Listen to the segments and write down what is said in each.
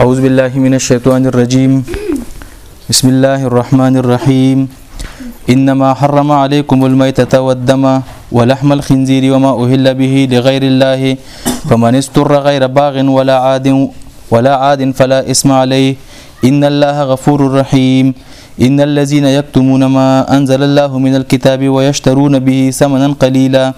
أعوذ بالله من الشيطان الرجيم بسم الله الرحمن الرحيم إنما حرم عليكم الميتة والدم ولحم الخنزير وما أهل به لغير الله فمن استر غير باغ ولا عاد ولا عاد فلا إثم عليه إن الله غفور رحيم ان الذين يكتمون ما انزل الله من الكتاب ويشترون به ثمنا قليلا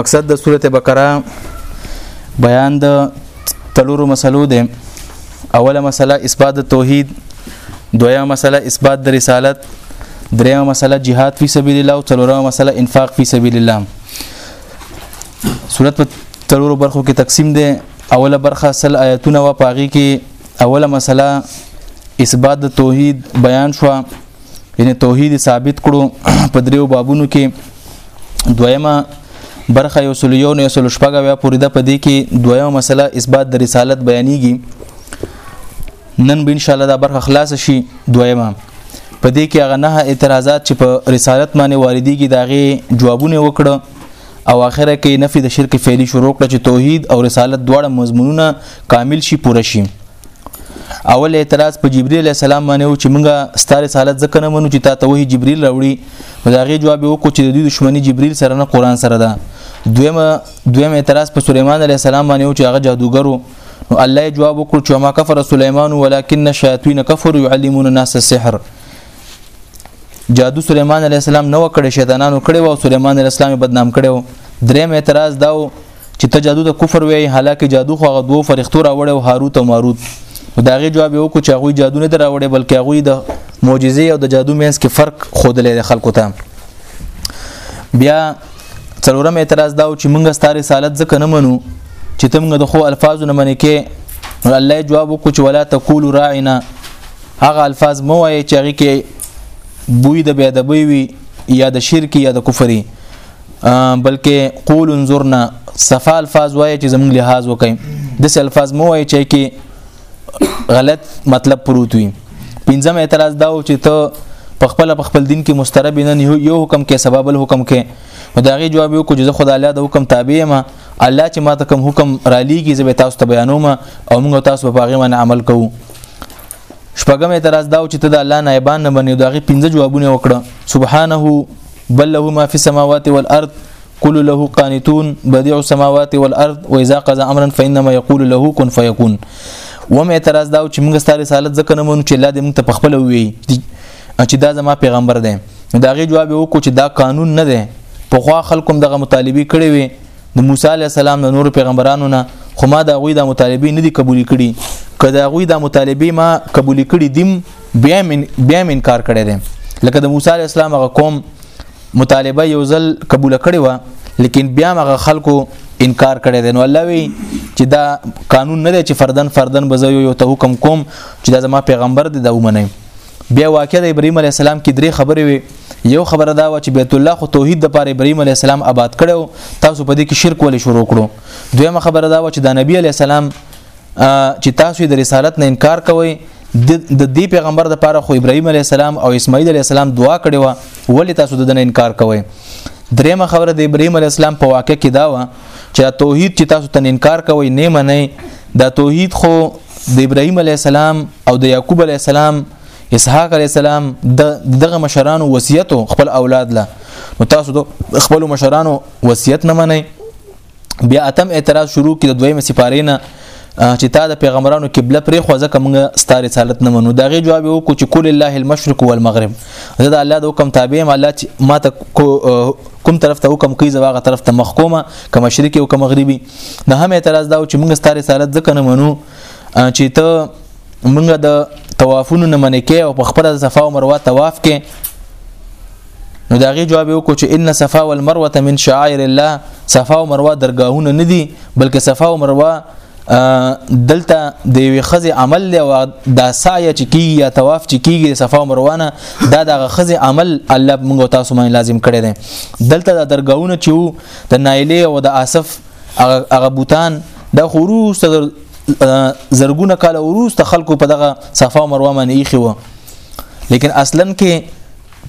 مقصد د سورته بقره بیان د تلورو مسلو ده اوله مسله اثبات توحید دویمه مسله اثبات د رسالت دریمه مسله جهاد فی سبیل الله او څلورمه مسله انفاق فی سبیل الله صورت په تلورو برخو کې تقسیم ده اوله برخه سل آیاتونه و پاغي کې اوله مسله اثبات د توحید بیان شو یعنی توحید ثابت کړو په دریو بابونو کې دویمه برخه یو سل یو نه سل شپږه بیا پوری ده په دې کې دویمه مسله اثبات د رسالت بیانېږي نن به ان شاء الله دا برخه خلاص شي دویمه په دې کې هغه نه اعتراضات چې په رسالت باندې واردېږي داغه جوابونه وکړه او اخره کې نفي د شرک فعلی شروع کړ چې توحید او رسالت دواړه مضمونونه کامل شي پوره شي اول اعتراض په جبرئیل علی السلام باندې و چې موږ ستاره رسالت ځکه نه منو چې تا ته وਹੀ جبرئیل راوړي نو دا غي جواب وکړو چې د دوی دښمنی جبرئیل سره نه قران سره ده دویم دویم اعتراض په سليمان علی السلام باندې و چې هغه جادوګرو نو الله جواب وکړو چې ما کفر سليمان ولكن الشياطين كفروا يعلمون الناس السحر جادو سليمان عليه السلام نو کړي شیطانانو کړي وو سليمان عليه السلام بدنام کړي وو دریم اعتراض داو چې ته جادو د کفر وایي حالکه جادو خو هغه دوه فرښتو راوړې او هاروت او ماروت دا غي جواب یو کو چې هغه جادو نه دراوړې بلکې هغه د معجزې او د جادو مینس کې فرق خودلې د خلکو ته بیا څلورم اعتراض دا چې موږ ستاره رسالت ځکه نه منو چې تمګ د خو الفاظ نه منې کې الله جواب وکړو چې ولا تقول راعنا هغه الفاظ مو وایي چې هغه کې بوی د بیا د بوی یا د شرک یا د کفري بلکې قول انظرنا صفا الفاظ وایي چې زموږ لحاظ وکړي د سې الفاظ مو وایي چې کې غلط مطلب پروت وي پنځم اعتراض دا و چې ته په خپل په خپل دین کې مسترب نه یو حکم کې سبب الحکم کې دا غي جواب یو کو چې خدای الله د حکم تابع ما الله چې ما ته کوم حکم را لېږي زه به تاسو ته بیانوم او موږ تاسو په هغه باندې عمل کوو شپږم اعتراض داو چې ته د الله نایبان نه بنې داغه پنځه جوابونه وکړه سبحانه بل له ما فی السماوات والارض قل له قانتون بديع السماوات والارض واذا قضى امرا فانما يقول له كن فيكون وم اعتراض داو چې موږ ستاره رسالت ځکه نه مونږ چې الله دې موږ ته خپل وی چې دا زما پیغمبر دی دا غي جواب وکړو چې دا قانون نه دی په خوا خلکو دغه مطالبه کړې وي د موسی علی السلام د نور پیغمبرانو نه خو ما د غوی د مطالبه نه دي قبول کړي کدا غوی د مطالبه ما قبول کړي دیم بیا من بیا من کار کړی دی لکه د موسی علی السلام غ قوم مطالبه یو ځل قبول کړي و لیکن بیا مغه خلکو انکار کړی دی نو الله وی چې دا قانون نه دی چې فردن فردن بزو یو ته حکم کوم چې دا زما پیغمبر دی دا ومنه بیا واقع د ابراهيم عليه السلام کې درې خبرې وي یو خبره دا و چې بیت الله خو توحید د پاره ابراهيم عليه السلام آباد کړو تاسو په دې کې شرک ولې شروع کړو دویمه خبره دا و چې د نبی عليه السلام چې تاسو د رسالت نه انکار کوئ د دې پیغمبر د پاره خو ابراهيم عليه السلام او اسماعیل عليه السلام دعا کړې و ولې تاسو د نه انکار کوئ دریمه خبره د ابراهيم عليه السلام په واقع کې دا و چې توحید چې تاسو ته انکار کوئ نه منئ دا توحید خو د ابراهيم عليه السلام او د يعقوب عليه السلام اسحاق عليه السلام د دغه مشرانو وصیت خپل اولاد له نو تاسو د خپل مشرانو وصیت نه منئ بیا اتم اعتراض شروع کړي د دویمه سپاره نه چې تا د پیغمبرانو قبله پرې خو ځکه موږ ستاره رسالت نه منو داغه جواب یو کو چې کول الله المشرق والمغرب زه د الله د حکم تابع یم الله چې ما ته کوم طرف ته حکم کوي زواغه طرف ته مخکومه کوم مشرقي او کوم مغربي نه هم اعتراض دا چې موږ ستاره رسالت ځکه نه منو چې ته موږ د طوافونو نه منې کې او په خپل صفا او مروه طواف کې نو دا غي جواب وکړو چې ان صفا والمروه من شعائر الله صفا او مروه درگاهونه نه دي بلکې صفا او مروه دلته د یوې خزې عمل دی او دا سعی چې کیږي یا طواف چې کیږي صفا او مروه نه دا د خزې عمل الله موږ تاسو باندې لازم کړی دی دلته د درگاهونه چې د نایلې او د اسف هغه بوتان د خروج ته زرګونه کال وروسته خلکو په دغه صفا او مروه باندې ایخي و لیکن اصلا کې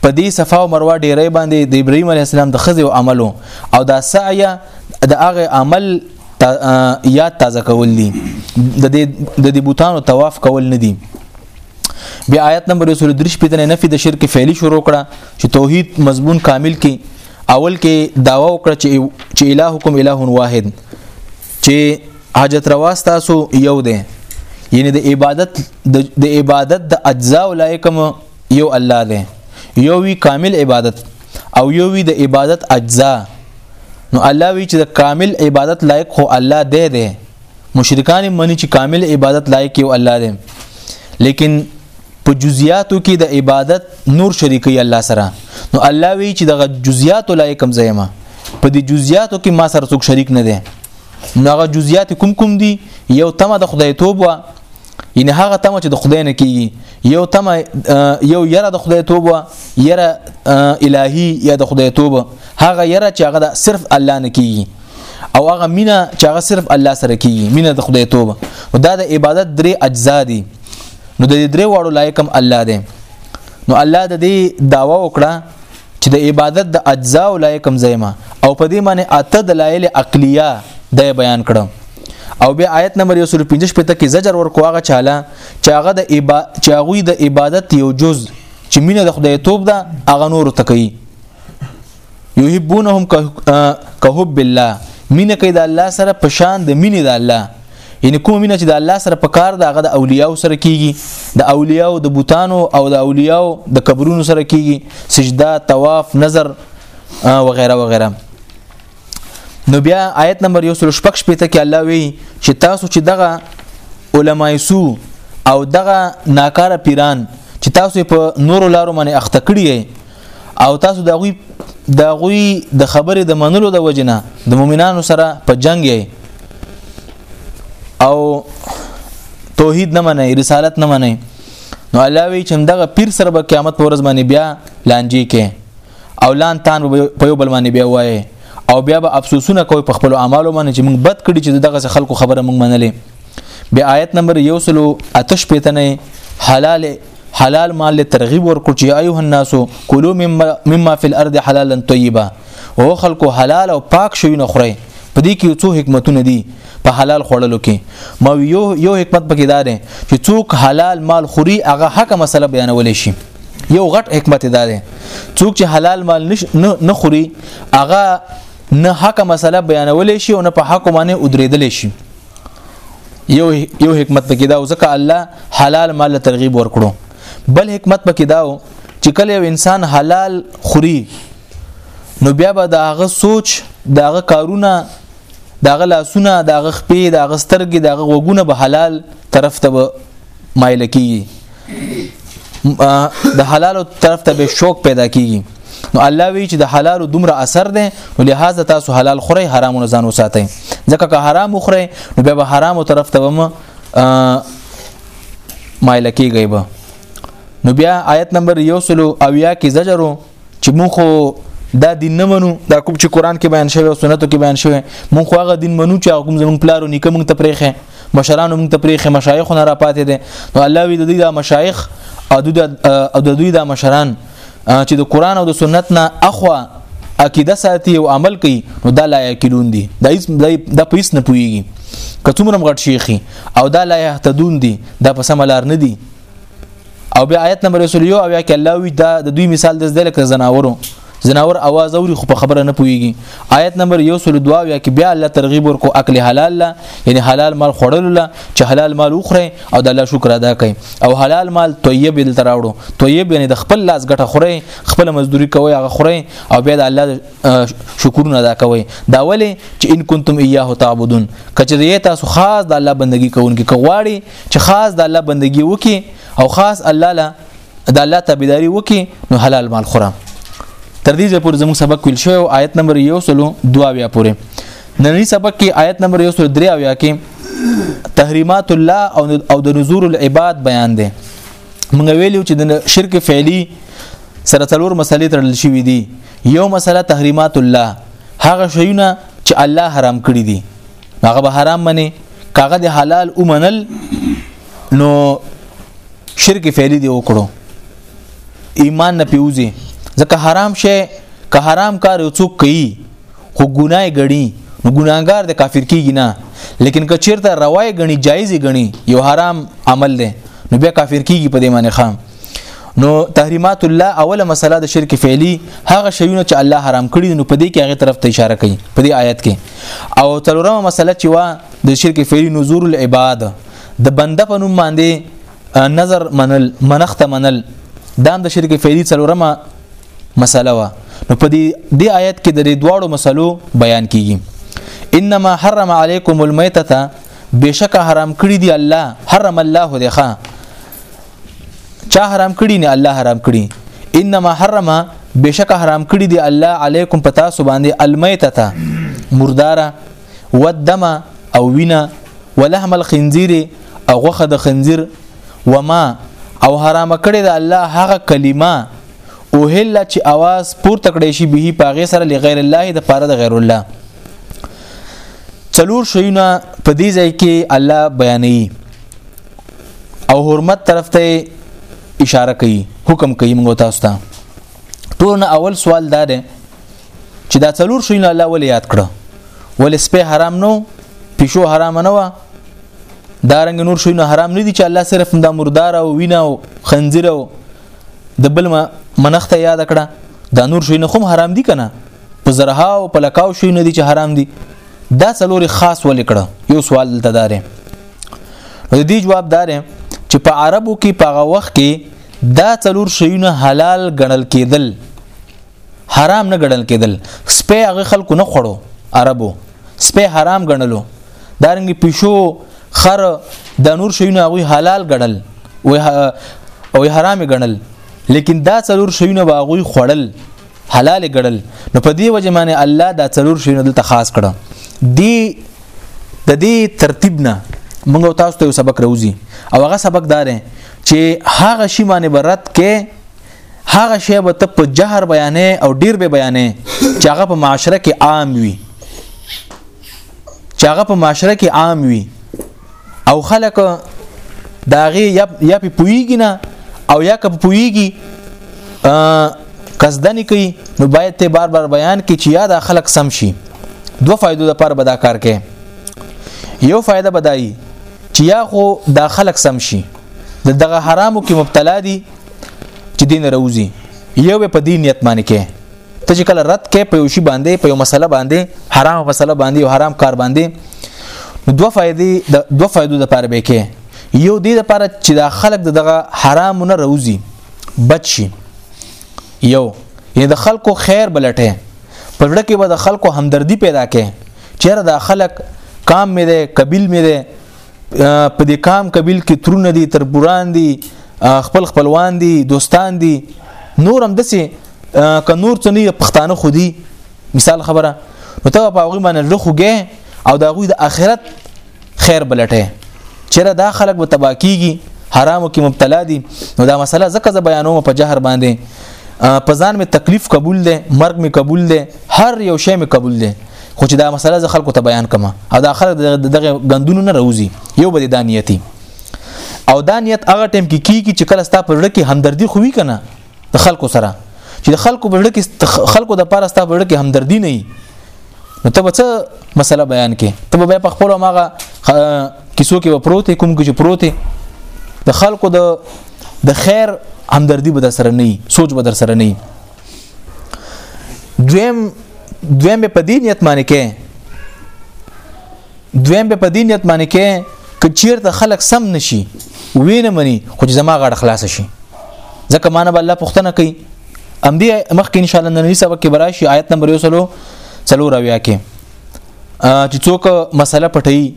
په دې صفا او مروه ډیرې باندې د ابراهیم علی السلام د خزه او عملو او دا سعی د هغه عمل تا یاد تازه کول دي د دې د دې بوتانو طواف کول نه دي بیا آیت نمبر 23 په دې نفي د شرک فعلی شروع کړه چې توحید مضمون کامل کې اول کې داوا وکړه چې چې الهکم اله واحد چې حاجت روا تاسو یو دی یعنی د عبادت د عبادت د اجزا ولایکم یو الله دی یو وی کامل عبادت او یو وی د عبادت اجزا نو الله وی چې د کامل عبادت لایق خو الله دی دی مشرکان منی چې کامل عبادت لایق یو الله دی لیکن په جزئیاتو کې د عبادت نور شریکي الله سره نو الله وی چې دغه جزئیات لایق کم زایمه په دې جزئیاتو کې ما سره څوک شریک نه دی نو هغه جزئیات کوم کوم دي یو تمه د خدای توب یعنی هغه تمه چې د خدای نه کیږي یو تمه یو یره د خدای توبه یره الهی یا د خدای توبه هغه یره چې هغه صرف الله نه کیږي او هغه مینا چې هغه صرف الله سره کیږي مینا د خدای توبه او دا د عبادت درې اجزا دي نو د دې درې واړو لایکم الله دی نو الله د دې داوا وکړه چې د عبادت د اجزا او لایق هم زېما او په دې معنی اته دلایل عقلیه د بیان کړم او بیا آیت نمبر 115 په تکي زجر ورکو هغه چاله چې هغه د عبا چې هغه د عبادت یو جز چې مینه د خدای توپ ده هغه نور تکي یحبونهم کهب بالله مینه کوي د الله سره پشان د مینه د الله یعنی کوم مینه چې د الله سره په کار ده هغه د اولیاء سره کیږي د اولیاء د بوتانو او د اولیاء د قبرونو سره کیږي سجده طواف نظر وغیرہ وغیرہ نو بیا آیت نمبر 116 پته کې الله وی چې تاسو چې دغه علماي سو او دغه ناکاره پیران چې تاسو په نورو لارو باندې اخته کړی او تاسو د غوی د غوی د خبرې د منلو د وجنه د مؤمنانو سره په جنگ یې او توحید نه منئ رسالت نه منئ نو الله وی چې دغه پیر سره به قیامت پر ورځ باندې بیا لانجې کې او لان تان په یو بل باندې بیا وایي او بیا به افسوسونه کوي په خپل اعمالو باندې چې موږ بد کړی چې دغه خلکو خبره موږ منلې بیا آیت نمبر 1 سلو اتش پیتنه حلال حلال مال له ترغیب ورکړو چې ایه الناس کلوا مما فی الارض حلالا طیبا او خلکو حلال او پاک شوی نه خوري په دې کې یو څو حکمتونه دي په حلال خوړلو کې ما یو یو حکمت پکې دا دی چې څوک حلال مال خوري هغه حق مسله بیانول شي یو غټ حکمت دا دی څوک چې حلال مال نه خوري هغه نه حق مسله بیانول شي او نه په حق باندې ودرېدل شي یو یو حکمت پکې دا ځکه الله حلال مال ترغیب ورکړو بل حکمت پکې دا چې کله یو انسان حلال خوري نو بیا به دا غ سوچ دا غ کارونه دا غ لاسونه دا غ خپې دا غ سترګې دا غ وګونه به حلال طرف ته مایل کیږي د حلالو طرف ته به شوق پیدا کیږي نو الله وی چې د حلالو دومره اثر دی نو لهدا تاسو حلال خورئ حرامو نه ځان وساتئ ځکه که حرام وخورئ نو بیا به حرامو طرف ته ومه مایل کیږي به نو بیا آیت نمبر یو سلو او یا کې زجرو چې مونږ خو دا دین نه منو دا کوم چې قران کې بیان شوی او سنتو کې بیان شوی مونږ خو هغه دین منو چې هغه کوم زمونږ پلارو نیکه مونږ ته پرېخه مشرانو مونږ ته پرېخه مشایخ نه را پاتې دي نو الله وی د دوی دا مشایخ او د دوی دا مشران چې د قران او د سنت نه اخوا عقیده ساتي او عمل کوي نو دا لا یقینون دي دا هیڅ دا په هیڅ نه پويږي کڅومره غټ شيخي او دا لا يهتدون دي دا په سم لار نه دي او بیا آیت نمبر 21 او یا کې الله وی دا د دوی مثال د زده لکه زناورو زناور आवाज اوري خو په خبره نه پويږي آیت نمبر 102 یا کې بیا الله ترغیب ورکو اکل حلال لا یعنی حلال مال خورل لا چې حلال مال وخره او د الله شکر ادا کړي او حلال مال طیب دل تراوړو طیب یعنی د خپل لاس ګټه خوره خپل مزدوري کوي هغه خوره او بیا د الله شکرونه ادا کوي دا ولې چې ان کنتم ایاه تعبدون کچې تاسو خاص د الله بندگی کوونکي کغواړي چې خاص د الله بندگی وکي او خاص الله له د الله تابعداري وکي نو حلال مال خورم تر دې پورې زموږ سبق ویل شوی او آیت نمبر 102 بیا پورې نننی سبق کې آیت نمبر 103 اویا کې تحریمات الله او د نذور العباد بیان دي موږ ویلو چې د شرک فعلی سره څلور مسلې تړل شوې دي یو مسله تحریمات الله هغه شیونه چې الله حرام کړی دي هغه به حرام مني کاغه د حلال ومنل نو شرک فعلی دی وکړو ایمان نه پیوزي ځکه حرام شی که حرام کار یو څوک کوي خو ګناي غړي نو ګناګار د کافر کیږي نه لیکن که چیرته روای غني جایز غني یو حرام عمل دی نو بیا کافر کیږي په دې معنی خام نو تحریمات الله اوله مسله د شرک فعلی هغه شیونه چې الله حرام کړی نو په دې کې هغه طرف ته اشاره کوي په دې آیت کې او تلورمه مسله چې وا د شرک فعلی نذور العباد د بنده په نوم باندې نظر منل منخت منل دام د شرک فعلی تلورمه مسله وا نو په دې دې آیت کې د دواړو مسلو بیان کیږي انما حرم علیکم المیتۃ بشک حرام کړی دی الله حرم الله دی ښا چا حرام کړی نه الله حرام کړی انما حرم بشک حرام کړی دی الله علیکم پتا سو باندې المیتتا مردارا والدم او وینا ولحم الخنزیر او غوخه د خنزیر وما او حرام کړی د الله هغه کلمه او هله چې आवाज پور تکړې شي به پاغه سره لغیر الله د پاره د غیر الله څلور شیونه په دې ځای کې الله بیانوي او حرمت طرف ته اشاره کوي حکم کوي موږ تاسو ته ټول نه اول سوال دا دی چې دا څلور شوی الله ولې یاد کړو ولې سپه حرام نو پښو حرام نه و دا رنګ نور شوی نه حرام نه دي چې الله صرف د مردار او وینه او خنزیر او د بل منخته یاد کړه دا نور شوی نه خو حرام دي کنه په زرها او په لکاو شوی نه دي چې حرام دي دا څلوري خاص ولې کړه یو سوال دلته داره نو د دې جواب دار چې په عربو کې په هغه وخت کې دا څلور شیونه حلال ګڼل کېدل حرام نه ګڼل کېدل سپه هغه خلکو نه خړو عربو سپه حرام ګڼلو دارنګ پښو خر د نور شیونه هغه حلال ګڼل او حرام ګڼل لیکن دا څلور شیونه باغوي خړل حلال ګړل نو په دې وجه باندې الله دا څلور شینو دلته خاص کړه دی د دې ترتیب نه موږ تاسو ته یو سبق راوځي او هغه سبق دار چې هغه شی باندې برت کې هغه شی به ته په جهر بیانې او ډیر به بیانې چې هغه په معاشره کې عام وي چې هغه په معاشره کې عام وي او خلک داغه یا یا په پویږي نه او یا که پویږي قصدنی کوي نو باید ته بار بار بیان کی چې یا دا خلک سم شي دو فائدو د پر بدا کار کوي یو فائدہ بدایي چې یا خو دا خلک سم شي د دغه حرامو کې مبتلا دي چې دین روزي یو په دین نیت باندې کې ته چې کله رد کې په یو شی باندې په یو مسله باندې حرام مسله باندې او حرام کار باندې دوه فائدې د دوه فائدو د پاره به کې یو دې د پاره چې دا خلک دغه حرام نه روزي بچ شي یو یعنی د خلکو خیر بلټه په وړه کې به د خلکو همدردی پیدا کې چیرې د خلک کام مې ده قبیل مې ده په دې کام قبیل کې ترونه دي تر بوران دي خپل خپلوان دي دوستان دي نورم دسه ک نور څه نه پښتانه خودي مثال خبره نو ته په هغه باندې لخوګه او دا غوي د اخرت خیر بلټه چیرې دا خلک به تبا کیږي حرامو کې مبتلا دي نو دا مسله زکه ز بیانوم په جهر باندې په ځان می تکلیف قبول ده مرګ می قبول ده هر یو شی می قبول ده خو چې دا مسله ز خلکو ته بیان کما او دا خلک دغه غندونو نه راوځي یو به د نیتی او دا نیت هغه ټیم کې کی کی چې کله ستا پر لکه همدردی خوې کنه د خلکو سره چې د خلکو پر لکه خلکو د پاره ستا پر لکه همدردی نه نو ته به څه مسله بیان کې ته به په خپل ماغه کیسو کې وپروت کوم کې چې پروت د خلکو د د خیر همدردی به در سره نه سوچ به در سره نه دویم دویم په دې نیت باندې کې دویم په دې نیت باندې کې کچیر ته خلک سم نشي وینه مني خو زما غړ خلاص شي ځکه مانه الله پښتنه کوي ام دې مخکې ان شاء الله نن سبق کې براشي آیت نمبر 1 سلو سلو راویا کې چې څوک مسله پټي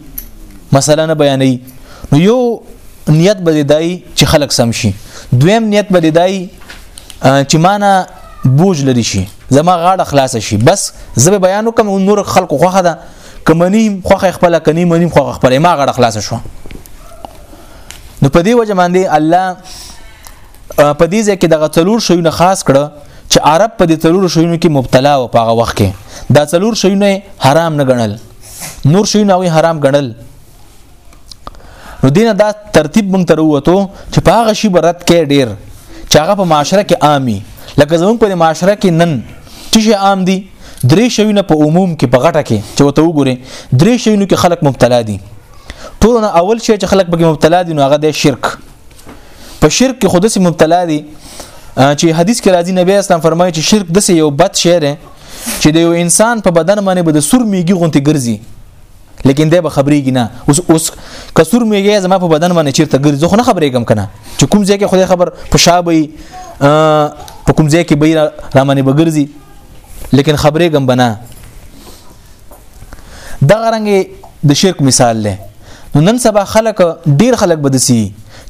مسله نه بیانې نو یو نیت به دای چې خلک سم شي دویم نیت به دای چې معنا بوج لري شي زما غاړه خلاص شي بس زه به بیان وکم او نور خلکو خوخه ده کمنی خوخه خپل کني منی خوخه خپل ما غاړه خلاص شو نو په دې وجه باندې الله په دې ځای کې دغه څلور شیونه خاص کړه چې عرب په دې څلور شیونو کې مبتلا و په هغه وخت کې دا څلور شیونه حرام نه ګڼل نور شیونه وی حرام ګڼل نو دینه دا ترتیب مونږ تر وته چې په هغه شی برت کې ډیر چې هغه په معاشره کې عامي لکه زمونږ په معاشره کې نن چې شی عام دي درې شیونه په عموم کې په غټه کې چې وته وګوري درې شیونه کې خلک مبتلا دي ټولنه اول شی چې خلک پکې مبتلا دي نو هغه د شرک په شرک کې خودسي مبتلا دي چې حدیث کې راځي نبی اسلام فرمایي چې شرک د یو بد شی دی چې د یو انسان په بدن باندې به د سور میږي غونتی ګرځي لیکن دی به خبرېږي نه اوس اوس کسور میږي زما په بدن باندې چیرته ګرځي خو نه خبرېږم کنه چې کوم ځای کې خدای خبر په شابه په کوم ځای کې به را باندې بګرځي لیکن خبرېږم بنا دغه رنګ د شرک مثال لې نو نن سبا خلک ډیر خلک بدسي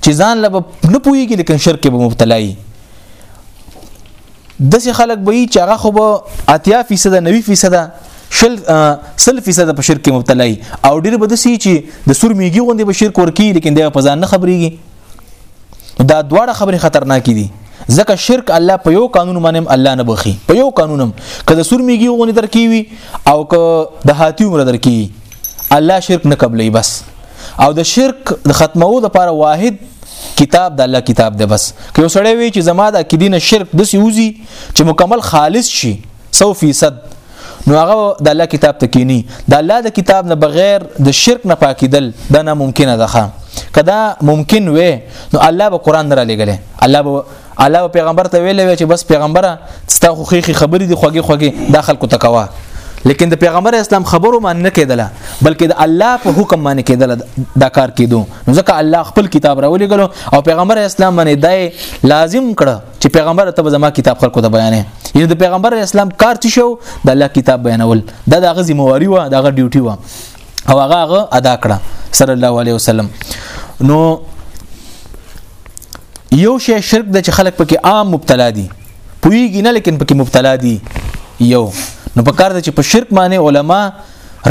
چې ځان له نه پويږي لیکن شرک به مبتلا وي دسې خلک به چې هغه خو به اتیا فیصد 90 فیصد شل سل فیصد په شرک مبتلا او ډیر بدسي چې د سور میږي غوندي به شرک ورکی لیکن دا په ځان نه خبريږي دا دواړه خبرې خطرناکې دي ځکه شرک الله په یو قانون باندې الله نه بخي په یو قانونم کله سور میږي غونې ترکی وي او که د هاتی عمر درکی الله شرک نه قبلې بس او د شرک د ختمو د لپاره واحد کتاب د الله کتاب دی بس که یو سړی وي چې زما د عقیدې نه شرک د سيوزي چې مکمل خالص شي 100% نو هغه د الله کتاب ته کینی د الله د کتاب نه بغیر د شرک نه پاکیدل دا ناممکنه ده کدا ممکن وې نو الله به قران نه را لګلې الله به الله پیغمبر ته ویلې چې بس پیغمبره ستا خو خېخي خبرې دي خوږې خوږې دا خلکو ته کوه لیکن د پیغمبر اسلام خبرو باندې نه کېدله بلکې د الله په حکم باندې کېدله دا کار کېدو نو ځکه الله خپل کتاب راولېګلو او پیغمبر اسلام باندې دای لازم کړه چې پیغمبر ته زما کتاب خلکو ته بیانې یعنی د پیغمبر اسلام کار څه شو د الله کتاب بیانول دا د هغه ذمہواری و د هغه ډیوټي و او هغه هغه ادا کړه صلی الله علیه وسلم نو یو شی شرک د خلک پکې عام مبتلا دي پویږي نه لیکن پکې مبتلا دي یو نو په کار د چې په شرک باندې علما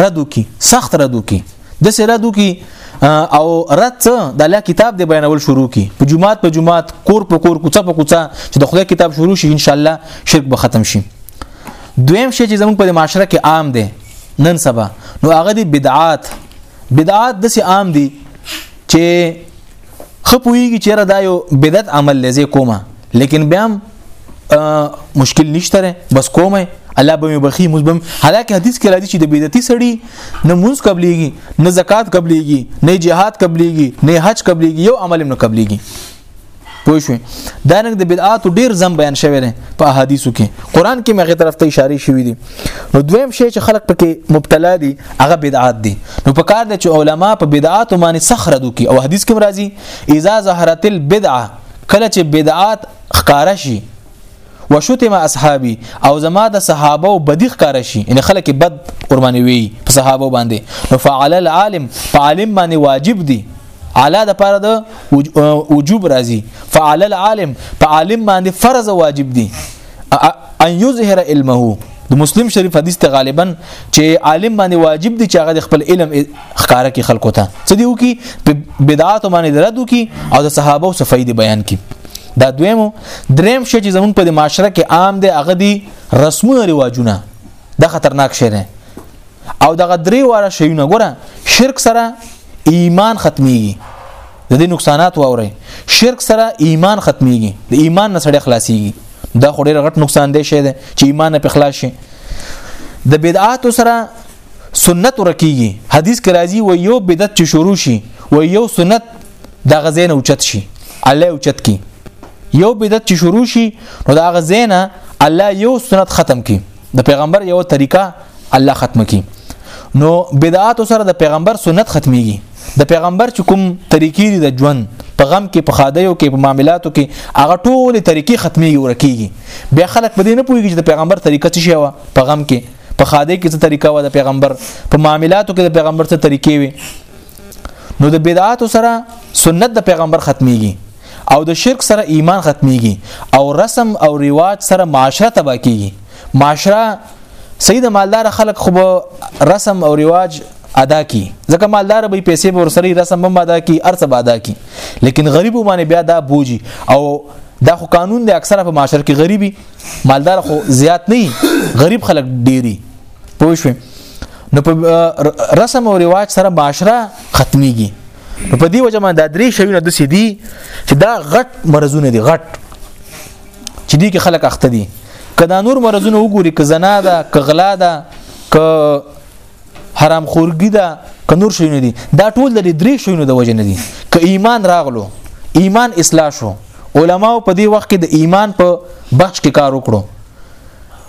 ردو کی سخت ردو کی د سره دو کی او رد څه د الله کتاب دی بیانول شروع کی په جمعات په جمعات کور په کور کوڅه په کوڅه چې د خدای کتاب شروع شي ان شاء الله شرک به ختم شي دویم شی چې زموږ په معاشره کې عام دی نن سبا نو هغه دی بدعات بدعات د سي عام دي چې خپويږي چې را دا یو بدعت عمل لزه کومه لیکن بیا مشکل نشته بس کومه الله به مې بخي مزبم حالکه حدیث کې راځي چې د بدعتي سړي نه منځ قبليږي نه زکات قبليږي نه جهاد قبليږي نه حج قبليږي یو عمل نه قبليږي پوه شو دا نن د بدعات ډیر زم بیان شوی دی په احادیثو کې قران کې مغه طرف ته اشاره شوې دي نو دویم شی چې خلک پکې مبتلا دي هغه بدعات دي نو په کار دي چې علما په بدعات باندې سخره دوکي او حدیث کې راځي اذا ظهرت البدعه کله چې بدعات ښکارا شي وشتم اصحابي او زما د صحابه او بدی ښکارا شي ان خلک بد قرباني وي په صحابه باندې نو فعل العالم فعالم باندې واجب دي علا د پاره د وجوب راځي فعل العالم په عالم باندې فرض واجب دي ان یظهر علمه د مسلم شریف حدیث ته غالبا چې عالم باندې واجب دي چې هغه خپل علم ښکارا کې خلکو ته څه دی وکي بدعات باندې درد وکي او د صحابه او صفای دی بیان کړي دا دویم دریم شی چې زمونږ په معاشره کې عام دی هغه دی رسمونه رواجونه دا خطرناک شی دی او دغه درې واړه شیونه ګوره شرک سره ایمان ختميږي د دې نقصانات واوري شرک سره ایمان ختميږي د ایمان نه سړی خلاصيږي دا خو ډېر غټ نقصان دی شه چې ایمان په خلاص شي د بدعات سره سنت ورکیږي حدیث کې راځي و یو بدعت چې شروع شي و یو سنت د غزین اوچت شي الله اوچت کی یو بدعت چې شروع شي نو د غزینه الله یو سنت ختم کی د پیغمبر یو طریقه الله ختم کی نو بدعات سره د پیغمبر سنت ختميږي د پیغمبر چې کوم طریقې دي د ژوند په غم کې په خادیو کې په معاملاتو کې هغه ټول طریقې ختميږي ورکیږي بیا خلک په دې نه پوهیږي چې د پیغمبر طریقه څه شي په غم کې په خاده کې څه طریقه و د پیغمبر په معاملاتو کې د پیغمبر څه طریقې وي نو د بدعات سره سنت د پیغمبر ختميږي او د شرک سره ایمان ختميږي او رسم او ریواج سره معاشره تبا کیږي معاشره سید مالدار خلک خو رسم او ریواج ادا کی ځکه مالدار به پیسې به ورسري رسم هم ادا کی ارڅ به ادا کی لیکن غریب باندې بیا دا بوجي او دا خو قانون دی اکثره په معاشره کې غریبي مالدار خو زیات نه غریب خلک ډیری پوه شو نو په رسم او رواج سره معاشره ختميږي نو په دې وجه باندې د درې شوینه د سیدی چې دا غټ مرزونه دي غټ چې دي کې خلک اخته دي کدا نور مرزونه وګوري ک زنا ده ک غلا ده ک حرام خورګي دا کنور شوی نه دي دا ټول د درې شوی نه د وجه نه دي ک ایمان راغلو ایمان اصلاح شو علما په دې وخت کې د ایمان په بخش کې کار وکړو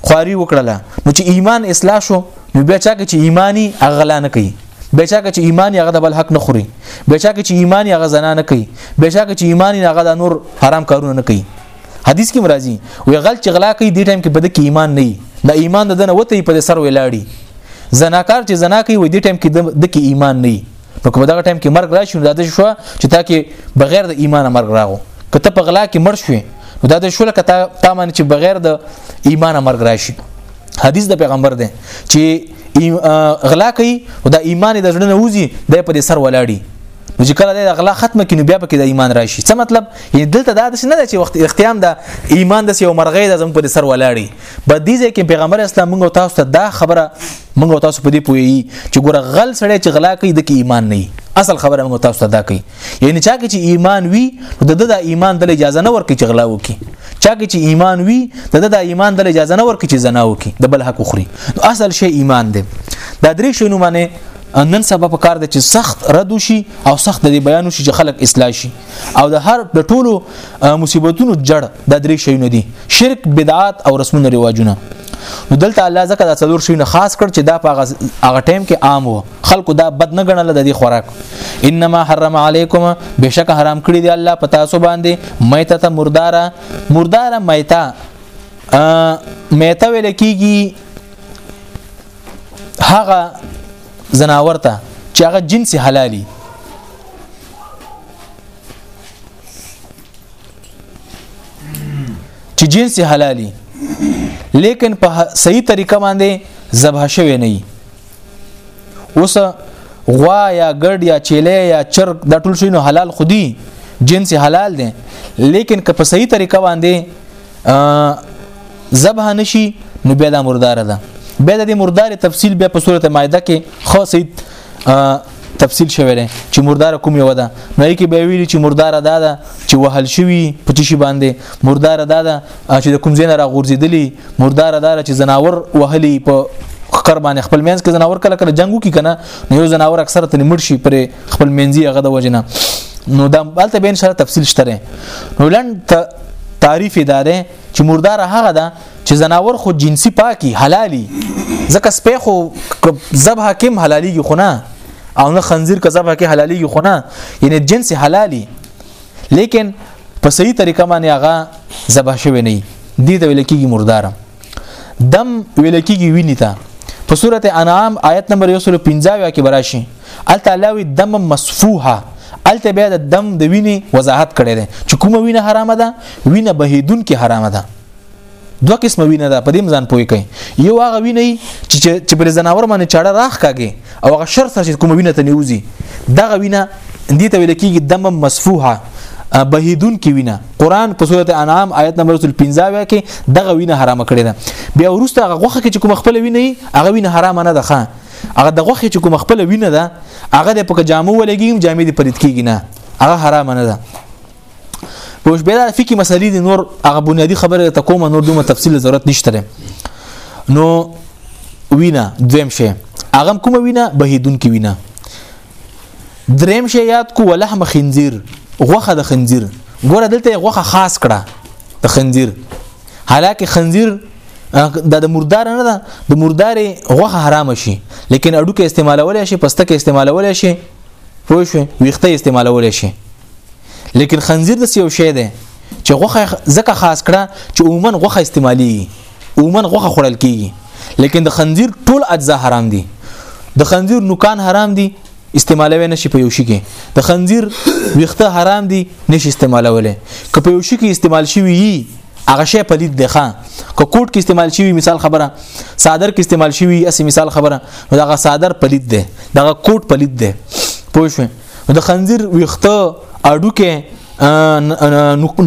خواري وکړله نو چې ایمان اصلاح شو نو بیا چا کې چې ایمانی اغلا نه کوي بشکه چې ایمان هغه د بل حق نه خوري بشکه چې ایمان هغه زنا نه کوي بشکه چې ایمان هغه د نور حرام کارونه نه کوي حدیث کې مرাজি وی غل چې غلا کوي د ټایم کې بده کې ایمان نه د ایمان د دنه وته په سر ولاړی زناکار چې زنا کوي وي د ټایم کې د کې ایمان نه نو کوم دغه ټایم کې مرګ راشي نو دا د شو چې تا کې بغیر د ایمان مرګ راغو کته په غلا کې مړ شوې نو دا د شو لکه تا تا من چې بغیر د ایمان مرګ راشي حدیث د پیغمبر دی چې غلا کوي او دا ایمان د ژوند نه وځي د په سر ولاړی نو چې کله د غلا ختمه کینو بیا پکې د ایمان راشي څه مطلب یعنی دلته دا د نه ده چې وخت اختیام د ایمان د یو مرغې د زم په سر ولاړی په دې ځای کې پیغمبر اسلام موږ تاسو ته دا خبره موږ تاسو په دې پوي چې ګوره غل سړی چې غلا کوي د کې ایمان نه اصل خبره موږ تاسو ته دا کوي یعنی چا کې چې ایمان وي د د ایمان د اجازه نه ورکړي چې غلا وکړي چا کې چې ایمان وي د د ایمان د اجازه نه ورکړي چې زنا وکړي د بل حق خوري اصل شی ایمان دی دا درې شنو معنی نن سبا په کار دي چې سخت رد وشي او سخت د بیان وشي چې خلک اصلاح شي او د هر د ټولو مصیبتونو جړ د درې شیونه دي شرک بدعات او رسمونه رواجونه نو دلته الله زکه د څلور شیونه خاص کړ چې دا په هغه ټیم کې عام وو خلکو دا بد نه غنل د دې خوراک انما حرم علیکم بشک حرام کړی دی الله په تاسو باندې میته ته مرداره مرداره میته میته ویل کیږي هغه زناور ته چې هغه جنس حلالي چې جنس حلالي لیکن په صحیح طریقه باندې ذبح شوی نه اوس غوا یا ګډ یا چیله یا چرګ د ټول شینو حلال خودي جنس حلال دي لیکن که په صحیح طریقه باندې ذبح نشي نو بیا د مردار ده بیا د مردار تفصیل بیا په صورت مائده کې خو سید تفصیل شوی دی چې مردار کوم یو ده نو یې کې به ویلي چې مردار ادا ده چې وهل شوی په تشي باندې مردار ادا ده چې د کوم زین را غورځېدلی مردار ادا ده چې زناور وهلی په خکر باندې خپل مینز کې زناور کله کله جنگو کې کنه نو یو زناور اکثره تنې مړ شي پر خپل مینزي هغه د وجنه نو دا بلته به ان شاء الله تفصیل شته نو لن تعریف دا ده چې مردار هغه ده چې زناور خو جنسي پاکي حلالي ځکه سپې خو زب حاکم حلاليږي خو نه او نه خنزیر که زب حاکم حلاليږي خو نه یعنی جنس حلالي لیکن په صحیح طریقه باندې هغه ذبح شوی نه دی ته ویل کېږي مردار دم ویل کېږي ویني ته په سورته انعام آیت نمبر 115 کې براشي ال تعالی وی دم مصفوحه الته بیا د دم د وینې وضاحت کړی دی چې کومه وینه حرامه ده وینه بهیدون کې حرامه ده دوه قسمه وینه ده په دې ځان پوي کوي یو هغه وینه چې چې پر زناور باندې چاړه راخ کاږي او هغه شر سره چې کومه وینه ته نیوزي دغه وینه دې ته ویل کېږي دم مصفوحه بهیدون کې وینه قران په سورته انعام آیت نمبر 15 کې دغه وینه حرام کړی ده بیا ورسته هغه غوخه چې کوم خپل وینه هغه وینه حرام نه ده ښه هغه د غوخه چې کوم خپل وینه ده هغه د پک جامو ولګیم جامې دې پرید کیږي نه هغه حرام نه ده پوښ بیا د فقہی مسلې د نور هغه بنیادی خبره ته کومه نور دومره تفصیل ضرورت نشته نو وینا دویم شی هغه کومه وینا بهیدون کی وینا دریم شی یاد کو ولحم خنزیر غوخه د خنزیر ګوره دلته غوخه خاص کړه د خنزیر حالکه خنزیر د د مردار نه ده د مردار غوخه حرام شي لیکن اډو کې استعمالول شي پسته کې استعمالول شي پوه شو ویخته استعمالول شي لیکن خنزیر د یو شی دی چې غوخه زکه خاص کړه چې عموما غوخه استعمالي عموما غوخه خورل کیږي لیکن د خنزیر ټول اجزا حرام دي د خنزیر نوکان حرام دي استعمالوي نشي په یو شي کې د خنزیر ویخته حرام دي نشي استعمالوله که په یو شي کې استعمال شي وي هغه شی پلید دی ښا که کوټ کې استعمال شي مثال خبره صادر کې استعمال شي اسی مثال خبره دغه صادر پلید دی دغه کوټ پلید دی پوه شئ د خنزیر ویخته اډوکه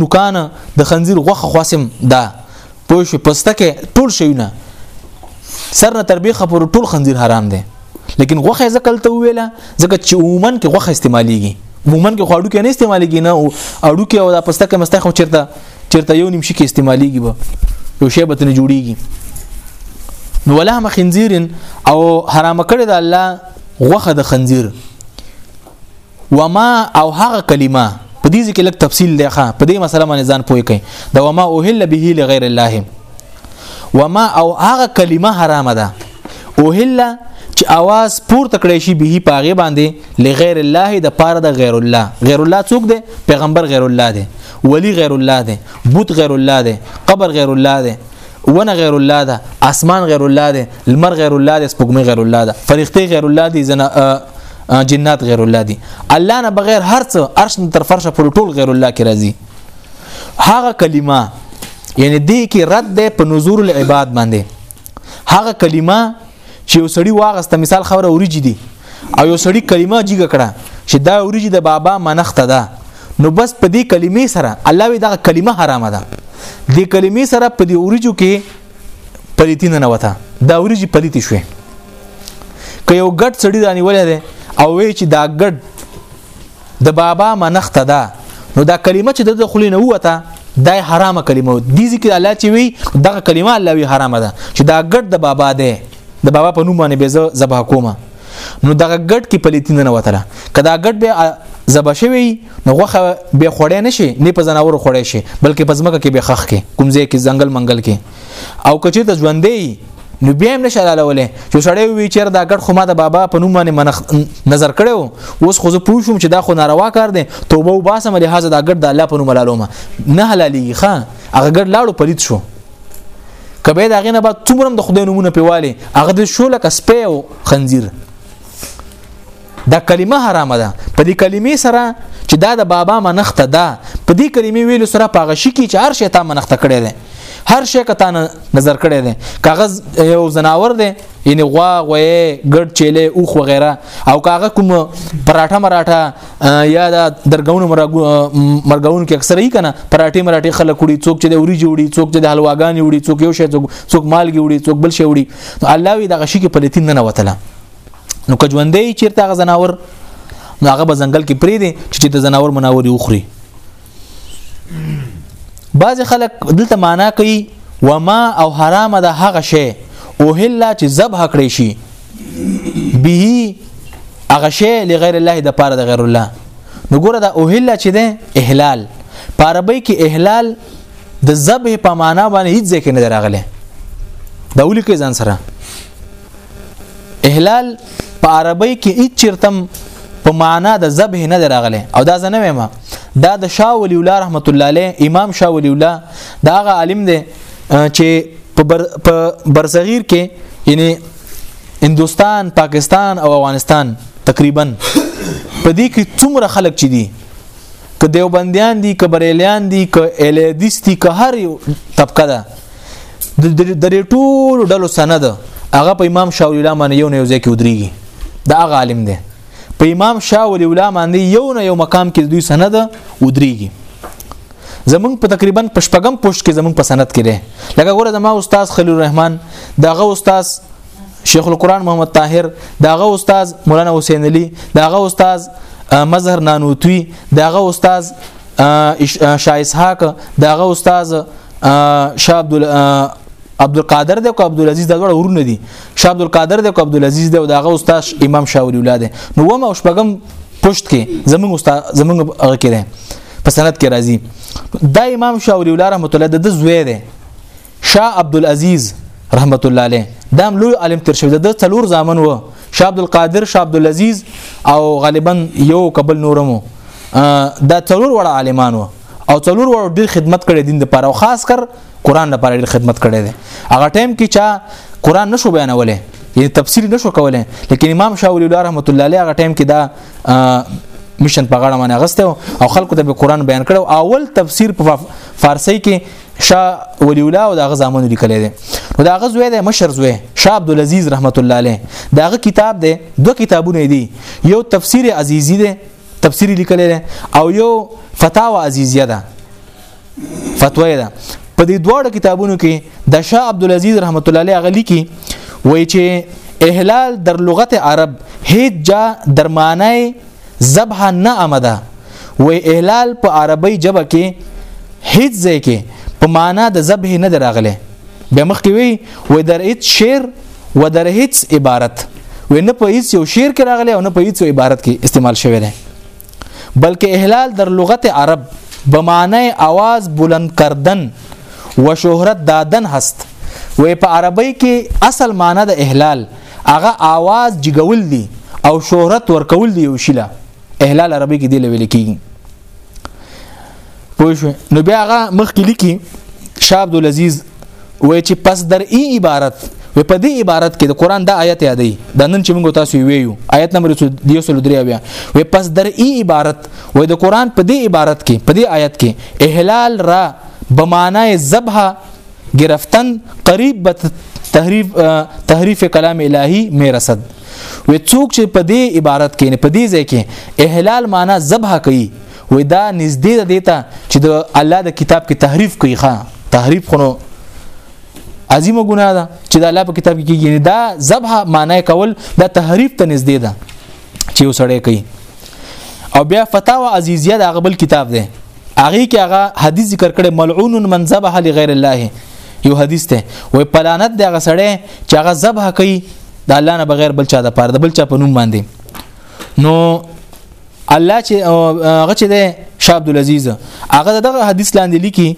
نوکان د خنزیر غوخه خواسم دا پوه شو پستکه ټول شي نه سر نه تر بیخه پر ټول خنزیر حرام دی لیکن غوخه ځکه ته ویله ځکه چې عموما کې غوخه استعماليږي عموما کې غوړو کې نه استعماليږي نه اړو کې او دا پسته کې مسته خو چیرته چیرته یو نیم شي کې استعماليږي به یو شی به تنه جوړيږي نو ولا مخنزير او حرام کړی د الله غوخه د خنزیر وما او هغه کلمه په دې ځکه لک تفصیل دی ښه په دې مسله باندې ځان پوي کوي دا وما اوهل به لغیر الله وما او هغه کلمه حرامه ده اوهل چې आवाज پورته کړی شي به پاغه باندې لغیر الله د پاره د غیر الله غیر الله څوک دی پیغمبر غیر الله دی ولی غیر الله دی بوت غیر الله دی قبر غیر الله دی ونه غیر الله ده اسمان غیر الله ده لمر غیر الله ده سپوږمۍ غیر الله ده فرښتې غیر الله دي زنا جنات غیر الله دي الله نه بغیر هر څه عرش تر فرشه پر ټول غیر الله کې راځي هغه کلمه یعنی دې کې رد ده په نزور العباد باندې هغه کلمه چې یو سړی واغسته مثال خبره اوریجی دی او یو سړی کلمه جګه کړه چې دا اوریجی د بابا منخته ده نو بس په دې کلمې سره الله وی دا کلمه حرامه ده دې کلمې سره په دې اوریجو کې پلیتی نه وته دا اوریجی پلیتی شوې که یو ګډ سړی رانی ولې ده او وی چې دا ګډ د بابا منخته ده نو دا کلمه چې د خلی نه وته دا حرامه کلمه دي ذکر الله چې وی دغه کلمه الله وی حرامه ده چې دا ګډ د بابا ده د بابا په نوم باندې به زبا کومه نو دغه ګډ کې پلیتین نه وته کدا ګډ به زبا شوی نو غوخه به خړې نشي نه په زناور خړې شي بلکې په ځمکه کې به خخ کې کومځه کې ځنګل منګل کې او کچې ته ژوندې نو بیا هم نشه حلالولې چې سړی وی چیر دا ګډ خو ما د بابا په نوم باندې منخ نظر کړو اوس خو زه پوه شوم چې دا خو ناروا کار دی توبه و باسم له هغه دا ګډ د الله په نوم حلالوم نه حلالي ښا هغه ګډ لاړو پلیت شو کبه دا غینه بعد څومره د خدای نمونه پیواله هغه د شو لکه سپیو خنزیر دا کلمه حرامه ده په دې کلمې سره چې دا د بابا منخته ده په دې کلمې ویلو سره پاغه شي کې چې هر شی تا منخته کړی دی هر شی کته نظر کړی دی کاغذ یو زناور دی یعنی غوا غوې ګډ چيله او خو غیره او کاغه کوم پراټه مراټه یا د درګونو مرګون کې اکثر یې کنه پراټه مراټه خلک وړي څوک چې د اوریجی وړي څوک چې د حلواګانی وړي څوک یو شی څوک مالګي وړي څوک بل شی وړي الله وی دغه شي کې پلیتین نه وتله نو که ژوندې چیرته غ زناور نو هغه به ځنګل کې پری دي چې د زناور مناور یو خوري بعض خلک دلته معنا کوي وما او حرام د هغه شی او هلا چې ذبح کړی شي به هغه شی لغیر الله د پاره د غیر الله نو ګوره دا او هلا چې ده احلال په عربی کې احلال د ذبح په معنا باندې هیڅ ځکه نه دراغله دا ولي کې ځان سره احلال په عربی کې هیڅ چرتم په معنا د ذبح نه دراغله او دا زنه وایم دا د شاه ولی الله رحمت الله علیه امام شاه ولی الله دا هغه عالم دی چې په بر برصغیر کې یعنی هندستان پاکستان او افغانستان تقریبا په دې کې څومره خلک چي دي که دیوبندیان دي که بریلیان دي که الیدیس دي که هر یو طبقه ده د دې ټولو ډلو سند هغه په امام شاول الله باندې یو نه یو ځکه ودرېږي دا هغه عالم دی په امام شاول الله باندې یو نه یو مقام کې دوی سند ودرېږي زمونږ په تقریبا په شپږم پوسټ کې زمونږ په سند کې دی لکه ګوره زما استاد خلیل الرحمن دغه استاد شیخ القرآن محمد طاهر داغه استاد مولانا حسین علي داغه استاد مظهر نانوتوی داغه استاد شاه اسحاق دغه استاد شاه عبد عبد القادر د کو عبد العزيز د وړ ورونه دي شاه عبد القادر د کو عبد العزيز د دغه استاد امام شاوري ولاده نو و ما شپغم پښت کې زمونږ استاد زمونږ هغه کې ده په سند کې راځي دا امام شاوري ولاده رحمت الله د زوی ده شاه عبد العزيز رحمت الله علیه دا لوی عالم تر شوی د څلور زامن و شاه عبد القادر شاه عبد العزيز او غالبا یو قبل نورمو دا څلور وړ عالمان و او څلور وړ ډیر خدمت کړي دین لپاره او خاص کر قران لپاره ډیر خدمت کړي دي هغه ټایم کې چا قران نشو بیانولې یعنی تفسیر نشو کولای لیکن امام شاه ولی الله رحمت الله علیه هغه ټایم کې دا مشن په غاړه باندې غسته او خلکو ته به قران بیان کړو اول تفسیر په فارسی کې شاه ولی الله او دغه زامنو لیکلی دی نو دغه زوی دی مشر زوی شاه عبد العزيز رحمت الله علیه دغه کتاب دی دوه کتابونه دي یو تفسیر عزیزی دی تفسیر لیکلی دی او یو فتاوا عزیزیه ده فتوا ده په دې دواړو کتابونو کې د شاه عبد العزيز رحمت الله علیه غلی کی وایي چې احلال در لغت عرب هیڅ جا در معنی ذبح نه امده وې اهلال په عربی جبه کې هیڅ ځای کې په معنا د ذبح نه دراغله به مخ کې وی و در هیڅ شعر و در هیڅ عبارت و نه په هیڅ یو شعر کې راغله او نه په هیڅ عبارت کې استعمال شوی دی بلکې اهلال در لغت عرب به معنی आवाज بلند کردن و شهرت دادن هست و په عربی کې اصل معنی د اهلال هغه आवाज جګول دي او شهرت ورکول دي یو شیله اهلال عربی کې دی لویل کیږي پوه شو نو بیا هغه مخ کې لیکي شاه عبد العزيز وای چې پس در ای عبارت و په دې عبارت کې د قران د آیت یادې د نن چې موږ تاسو ویو آیت نمبر 203 بیا و پس در ای عبارت و د قران په دې عبارت کې په دې آیت کې اهلال را بمانای ذبح گرفتن قریب به تحریف تحریف کلام الهی می رسد و څوک چې په دې عبارت کې نه په دې ځای کې احلال معنی ذبح کوي و دا نږدې ده دیتا چې د الله د کتاب کې تحریف کوي ښا تحریف خونو عظیمه ګناه ده چې د الله په کتاب کې کېږي دا ذبح معنی کول دا تحریف ته نږدې ده چې وسړی کوي او بیا فتاوا عزیزیه د غبل کتاب ده هغه کې هغه حدیث ذکر کړي ملعون من ذبح لغیر الله یو حدیث ته وای پلانت د هغه سړی چې هغه ذبح کوي د الله نه بغیر بل چا د پاره د بل چا په نوم باندې نو الله چې هغه چې ده شاه عبد العزيز هغه دغه حدیث لاندې لیکي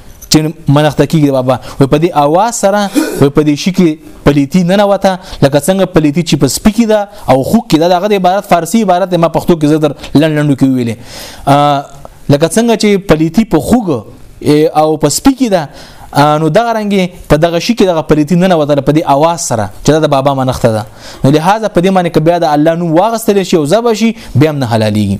چې منښت کیږي بابا وي په دې اواز سره وي په دې شي کې پلیتی نه نوته لکه څنګه پلیتی چې په سپکی ده او خوک کې ده دغه عبارت فارسی عبارت ما پښتو کې زدر لندندو کې ویلې لکه څنګه چې پلیتی په خوګ او په سپکی ده نو دغه رنګي په دغه شي کې دغه پلیتی نه وته په دې اواز سره چې دا بابا منښت ده نو لہذا په دې معنی کې بیا د الله نوم واغستل شي او زبشي بیا هم نه حلاليږي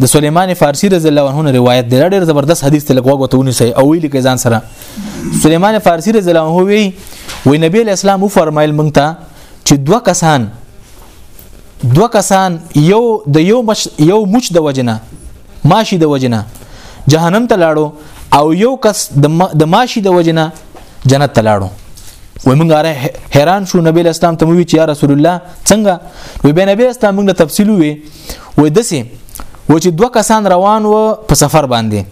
د سليمان فارسی رضی الله عنه نه روایت دی ډېر زبردست حدیث ته لګوغه وتونی سي او ویل کې ځان سره سليمان فارسی رضی الله عنه وی وی نبی اسلام فرمایل مونږ ته چې دوه کسان دوه کسان یو د یو مش یو مچ د وجنه ماشي د وجنه جهنم ته لاړو او یو کس د ماشي د وجنه جنت ته لاړو وای مونږ را حیران شو نبی اسلام ته وی چې یا رسول الله څنګه وی به نبی اسلام مونږ ته تفصیل وی وې دسي و چې دوه کسان روان و په سفر باندې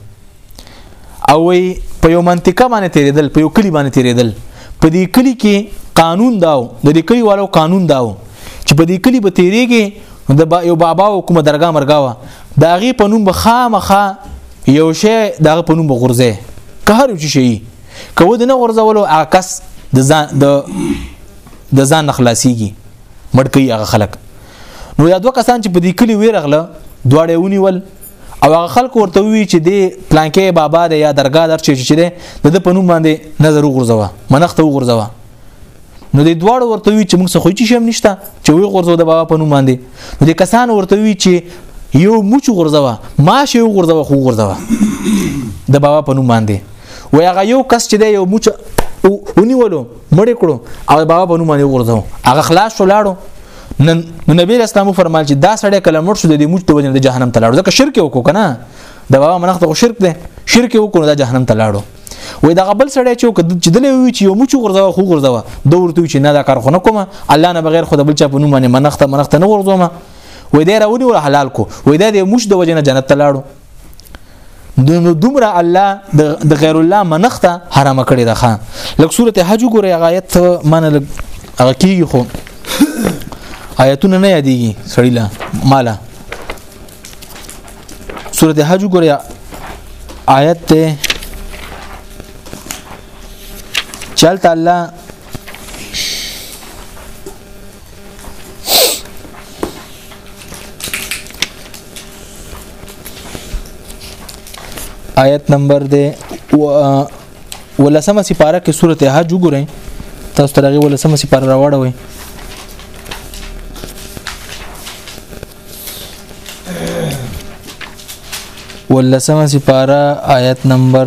او وی په یو منطقه باندې تیرېدل په یو کلی باندې تیرېدل په دې کلی کې قانون داو د دې کلی والو قانون داو چې په دې کلی به تیرېږي د با یو بابا او کومه درګه مرګه وا دا غي په نوم بخامخه یو شی دا په نوم بغورځي که هر یو شي کوو د نه غورځولو عکس د ځان د د ځان خلاصيږي مړ کوي هغه خلک نو دا دوه کسان چې په دې کلی ویرغله دواړه ونیول او هغه خلک ورته وی چې دی پلانکې بابا دی یا درگاه در چې چې دی د په نوم باندې نظر وغورځوه منخته وغورځوه نو د دواړو ورته وی چې موږ څه خو هیڅ شم نشته چې وی غورځو د بابا په نوم باندې نو د کسان ورته وی چې یو موچ غورځوه ما شی غورځوه خو غورځوه د بابا په نوم باندې وای هغه یو کس چې دی یو موچ ونیولو مړ کړو او بابا په نوم باندې غورځو هغه خلاص شو لاړو نن نو نبی رسول الله فرمایل چې دا سړی کله مړ شو د دې موج ته وجنه د جهنم ته لاړو ځکه شرک وکړو کنه د بابا منخت خو شرک دی شرک وکړو د جهنم ته لاړو وای دا غبل سړی چې چې دلې وی چې یو موچ غرزوا خو غرزوا د ورته چې نه دا کار خو نه کوم الله نه بغیر خو د بل چا په نوم باندې منخت منخت نه غرزوم وای دا راونی ول حلال کو وای دا د موش د وجنه جنت ته لاړو نو دومره الله د غیر الله منخته حرام کړی ده خان لکه سورته حج ګورې آیت من هغه کیږي خو آیتونه نه یادېږي سړی لا مالا سورته حج ګورې آیت ته چلته الله آیت نمبر دی ولسمه سپاره کې سورته حج وګورئ تاسو ترغه ولسمه سپاره راوړوي ولسمه سپاره آیت نمبر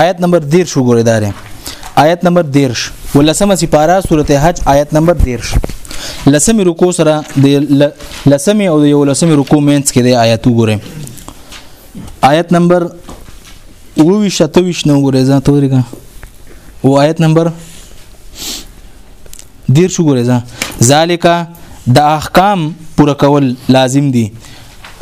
آیت نمبر 13 شو ګورې دارې آیت نمبر 13 ولسمه سپاره سورته حج آیت نمبر 13 لسمه رکو سره د لسمه او یو لسمه رکو مینس کې د آیت وګورې آیت نمبر 22 27 نو ګورې ځان تورې کا او آیت نمبر دیر شو ګورې ځه ذالک د احکام پوره کول لازم دي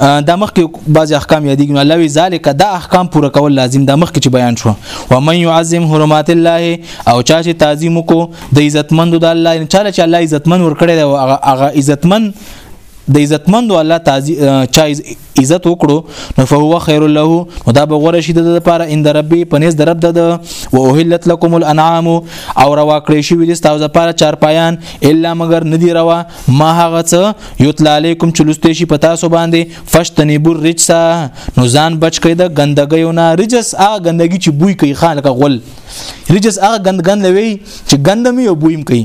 دا مخکې بعض احکام یادېږي نو الله وی ذالک دا احکام پوره کول لازم دا مخکې چې بیان شو و من يعظم حرمات الله او چا چې تعظیم کو د عزتمند د الله ان چاله چې الله عزتمن ور کړی دا هغه عزتمن د عزتمند الله تعظیم چا عزت وکړو نو فهو خير له نو دا به غوړه شي د لپاره ان د ربي پنيز د رب د او اوهلت لكم الانعام او روا کړی شي د تاسو لپاره چار پایان الا مگر ندي روا ما هغه څه یتل علیکم چلوستې شي پتا سو باندې فشتنیبو رجسا نو ځان بچ کړئ د ګندګیو نه رجس هغه ګندګي چې بوی کوي خالک غول رجس هغه ګندګند لوي چې ګندمي او بویم کوي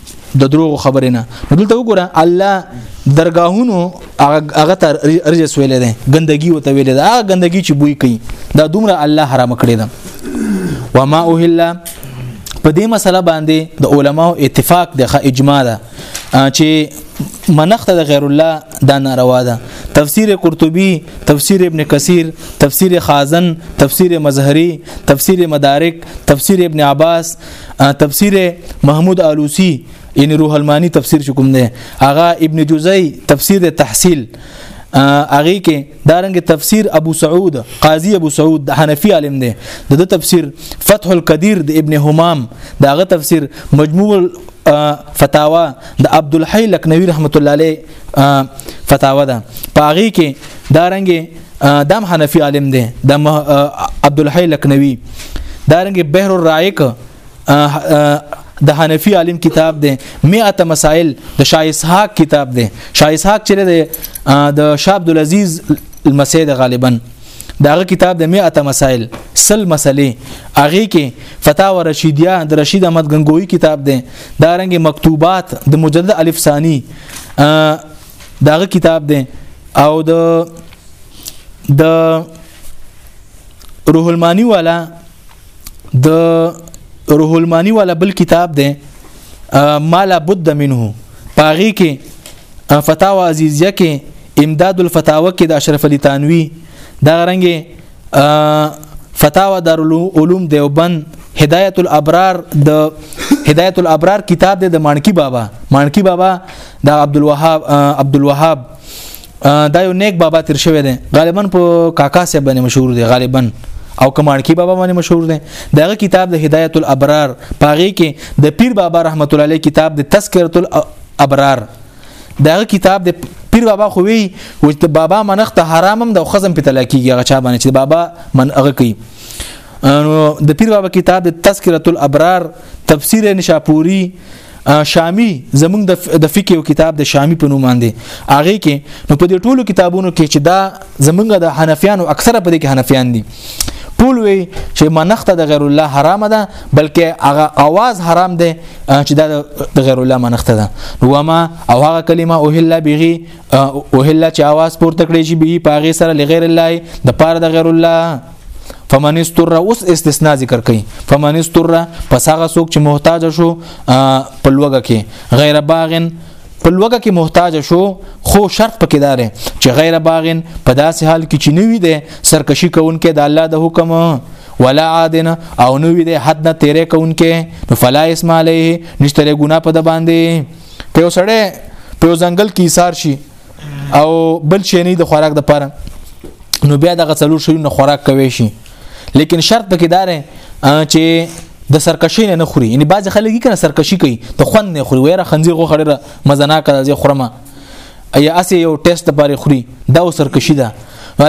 د دروغ خبرې نه نو دلته وګوره الله درگاهونو هغه ته رجس ویلې ده ګندګي وته ویلې ده هغه ګندګي چې بوی کوي دا دومره الله حرام کړی ده وما اوهلا په دې مسله باندې د علماو اتفاق ده اجماع ده چې منخت د غیر الله دا ناروا ده تفسیر قرطبی تفسیر ابن کثیر تفسیر خازن تفسیر مظهری تفسیر مدارک تفسیر ابن عباس تفسیر محمود آلوسی یعنی روح المانی تفسیر چې کوم دی هغه ابن جوزی تفسیر د تحصیل هغه کې دارنګ تفسیر ابو سعود قاضی ابو سعود د حنفی عالم دی د تفسیر فتح القدیر د ابن همام داغه تفسیر مجموع فتاوا د عبد الحی لکنوی رحمت الله علیه فتاوا ده پاغي کې دا رنګه دم حنفي عالم دی د عبد الحی لکنوی دا رنګه بحر الرائق د حنفي عالم کتاب دی 100 مسائل د شاه اسحاق کتاب دی شاه اسحاق چې د شاه عبد العزيز المسید غالبا داغه کتاب د 100 مسائل سل مسلې اغه کې فتاوا رشیدیه د رشید احمد غنگوی کتاب دی دا رنګ مکتوبات د مجدد الف ثانی داغه کتاب دی او د د روح المانی والا د روح المانی والا بل کتاب دی ما لا بد منه پاغي کې فتاوا عزیزیه کې امداد الفتاوا کې د اشرف علي تانوي دا رنګه فتاوا دارالعلوم دیوبند هدایت الابرار د هدایت الابرار کتاب دی د مانکی بابا مانکی بابا د عبد الوهاب عبد الوهاب دا یو نیک بابا تیر شوی دی غالبا په کاکا صاحب باندې مشهور دی غالبا او کمانکی بابا باندې مشهور دی دغه کتاب د هدایت الابرار پاغي کې د پیر بابا رحمت الله علیه کتاب د تذکرۃ الابرار دا کتاب د پیر بابا خو وی و چې بابا منخت حرامم د خزم په تلاکیږي هغه چا باندې چې بابا من هغه کوي نو د پیر بابا کتاب د تذکرۃ الابرار تفسیر نشاپوری شامی زمونږ د فقه او کتاب د شامی په نوم باندې هغه کې نو په دې ټولو کتابونو کې چې دا زمونږ د حنفیانو اکثره په دې کې حنفیان دي ټول وی چې منخته د غیر الله حرام ده بلکې هغه आवाज حرام ده چې دا د غیر الله منخته ده نو ما او هغه کلمه او هله بغي او هله چې आवाज پورته کړی چې به پاغه سره لغیر الله د پاره د غیر الله فمن استر اوس استثناء ذکر کړي فمن استر پس هغه څوک چې محتاج شو په لوګه کې غیر باغن په لوګه کې محتاج شو خو شرط پکې دار چې غیر باغن په داسې حال کې چې نوی دی سرکشي کوونکې د الله د حکم ولا عادن او نوی دی حد نه تیرې کوونکې نو فلا اسم علیه نشتره ګنا په د باندې په وسړې په ځنګل کې ایثار شي او بل شي نه د خوراک د پاره نو بیا دغه څلور شي نه خوراک کوي شي لیکن شرط پکې دار چې د سرکشي نه خوري یعنی بعض خلک کنه سرکشي کوي د خوند نه خوري ویره خنزیر غو خړه مزنا کړه زی خورما ایا اسی یو ټیسټ لپاره خوري دا سرکشي ده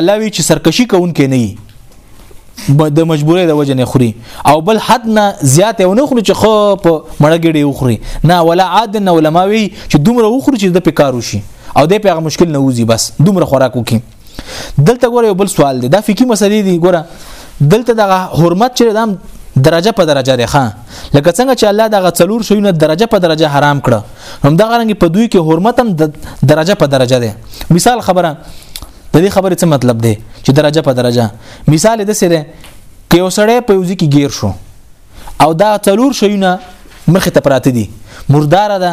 الله وی چې سرکشي کوونکې نه وي د مجبورې د وجه نه خوري او بل حد نه زیات او نه خوري چې خو په مړګړې وخوري نه ولا عاد نه علماوي چې دومره وخوري چې د پکارو شي او د پیغه مشکل نه وځي بس دومره خوراک وکي دلته ګوره یو بل سوال دی دا فقهي مسلې دي ګوره دلته د حرمت چې دام درجه په درجه دی ښا لکه څنګه چې الله دغه څلور شیونه درجه په درجه حرام کړه هم دغه رنګ په دوی کې حرمت هم درجه په درجه دی مثال خبره د دې خبرې څه مطلب دی چې درجه په درجه مثال د سره کې وسړې په یوځي کې گیر شو او دا څلور شیونه مخ ته پراته دي مردار ده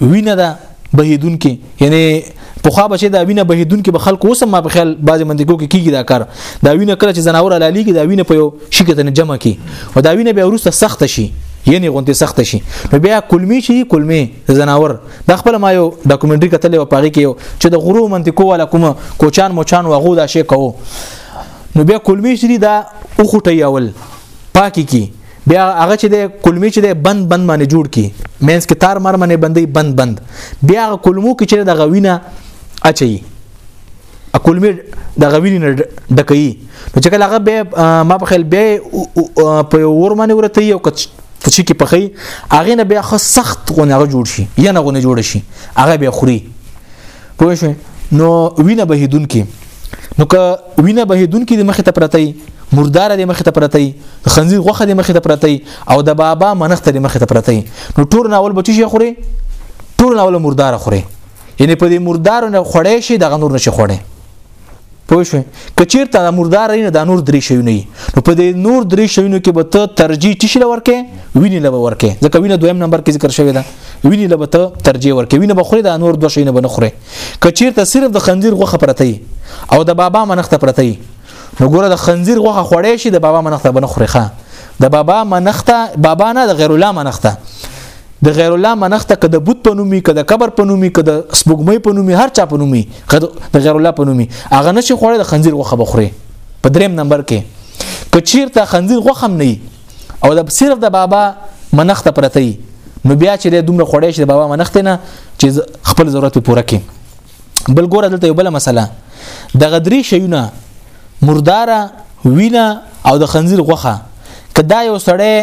وینه ده بهیدون کې یعنی په خوا بچي دا وینه بهیدون کې به خلکو اوس ما په خیال بعضی منطقو کې کیږي دا کار دا وینه کله چې زناور لالی کې دا وینه په یو شي کې تنه جمع کی او دا وینه به ورسته سخت شي یعنی غونته سخت شي نو بیا کلمی شي کلمی زناور د خپل ما یو ډاکومېنټري کتلې و پاره کې یو چې د غرو منطقو ولا کوم کوچان موچان واغو دا شي کوو نو بیا کلمی شي دا او خټي اول پاکي کی بیا هغه چې د کلمې چې د بند بند باندې جوړ کی مینس کې تار مر باندې بندي بند بند بیا هغه کلمو کې چې د غوینه اچي ا کلمې د غوینه نه ډکې نو چې کله هغه به ما په خل به په ور باندې ورته یو کچ چې کې پخې هغه نه بیا خو سخت غونه جوړ شي یا نه غونه جوړ شي هغه بیا خوري پوه شئ نو وینه بهیدون کې نو که وینه بهیدونکې د مخې ته پرته وي مردار د مخې ته پرته وي خنزیر غوخه د مخې ته پرته وي او د بابا منښت د مخې ته پرته وي نو ټول ناول بچی شي خوري ټول ناول مردار خوري یعنی په دې مردار نه خړې شي دغه نور نشي خړې پوه شو کچیرته د مردار نه د نور درې شوی نه نو په دې نور درې شوینو کې به ته ترجیح تشل ورکه ویني لبه ورکه ځکه وینه دویم نمبر کې ذکر شوی دا ویني لبه ته ترجیح ورکه وینه بخوري د نور دوه شوینه بنخوري که چیرته صرف د خنزیر غوخه پرته او د بابا منخته پرته نو ګوره د خنزیر غوخه خوړې شي د بابا منخته بنه خوريخه د بابا منخته بابا نه د غیر الله منخته د غیر الله منخته که د بت په نومي که د قبر په نومي که د سپوږمۍ په نومي هر چا په نومي که د غیر الله په نومي هغه نشي خوړې د خنزیر غوخه بخوري په دریم نمبر کې که چیرته خنزیر غوخه هم نه او د صرف د بابا منخت پرته وي نو بیا چې د دومره خړې شي د بابا منخت نه چې خپل ضرورت پوره کړي بل ګوره دلته یو بل مسله د غدری شیونه مرداره وینه او د خنزیر غوخه کدا یو سړی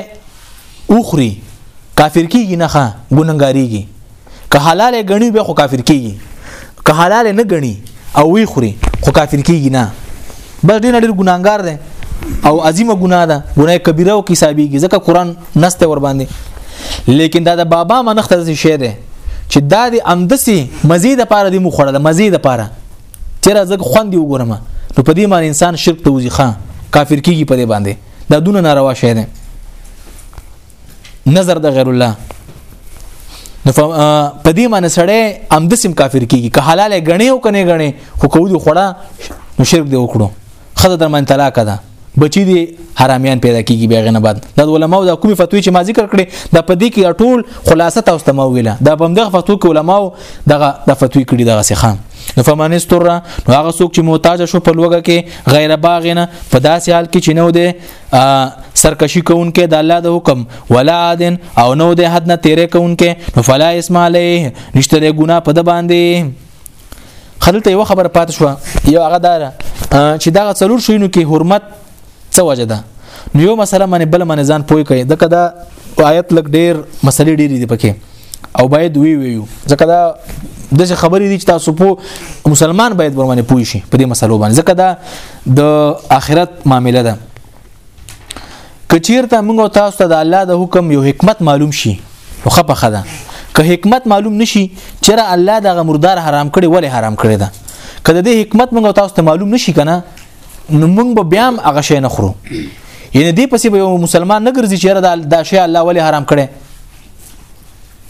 اوخري کافر کیږي نه ښه ګونګاریږي که حلال غني به خو کافر کیږي که حلال نه غني او وی خوري خو کافر کیږي نه بس دین ډیر ګناګار دی او عظیمه ګناه ده ګناه کبیره او حسابيږي ځکه قران نسته ور باندې لیکن دا د بابا منخت څه شی دی چې دا د امدسي مزید لپاره د مخړه د مزید لپاره چیرې زګ خوند دی وګورم نو په دې معنی انسان شرک ته وځي خان کافر کیږي په دې باندې دا دونه ناروا شی دی نظر د غیر الله نو په دې معنی سړی هم د سم کافر کیږي که حلاله غنی او کنه غنی خو کو دی خړه نو شرک دی وکړو خدای در من طلاق ده بچی دی حرامیان پیدا کیږي بیا غنه بعد د علماء د کومې فتوی چې ما ذکر کړې د پدې کې ټول خلاصه تاسو ته ما ویله د بمدغه فتوی کې علماء دغه د فتوی کړي دغه سخان نو فمن استر نو هغه څوک چې محتاج شو په لوګه کې غیر باغنه په داسې حال کې چې نو دی سرکشي کوونکې د الله د حکم ولا عادن او نو د حد نه تیرې کوونکې نو فلا اسم علیه نشته د ګنا په د باندې خلته یو خبر پات شو یو هغه دار چې دا څلور شینو کې حرمت څه وجه ده نو یو مسله باندې بل باندې ځان پوي کوي دغه دا آیت لګ ډیر مسلې ډیر دي پکې او باید وی ویو ځکه دا د خبرې دي چې تاسو په مسلمان باید ورمنه پوي شي په دې مسلو باندې ځکه دا د آخرت معاملې ده کچیرته موږ تاسو ته د الله د حکم یو حکمت معلوم شي نو خپه خده که حکمت معلوم نشي چې را الله د مردار حرام کړي ولې حرام کړي ده کله دې حکمت موږ تاسو ته معلوم نشي کنه نو موږ به بیا هم هغه شی نه خورو یعنی دې پسې به یو مسلمان نه ګرځي چې را دا شی الله ولې حرام کړي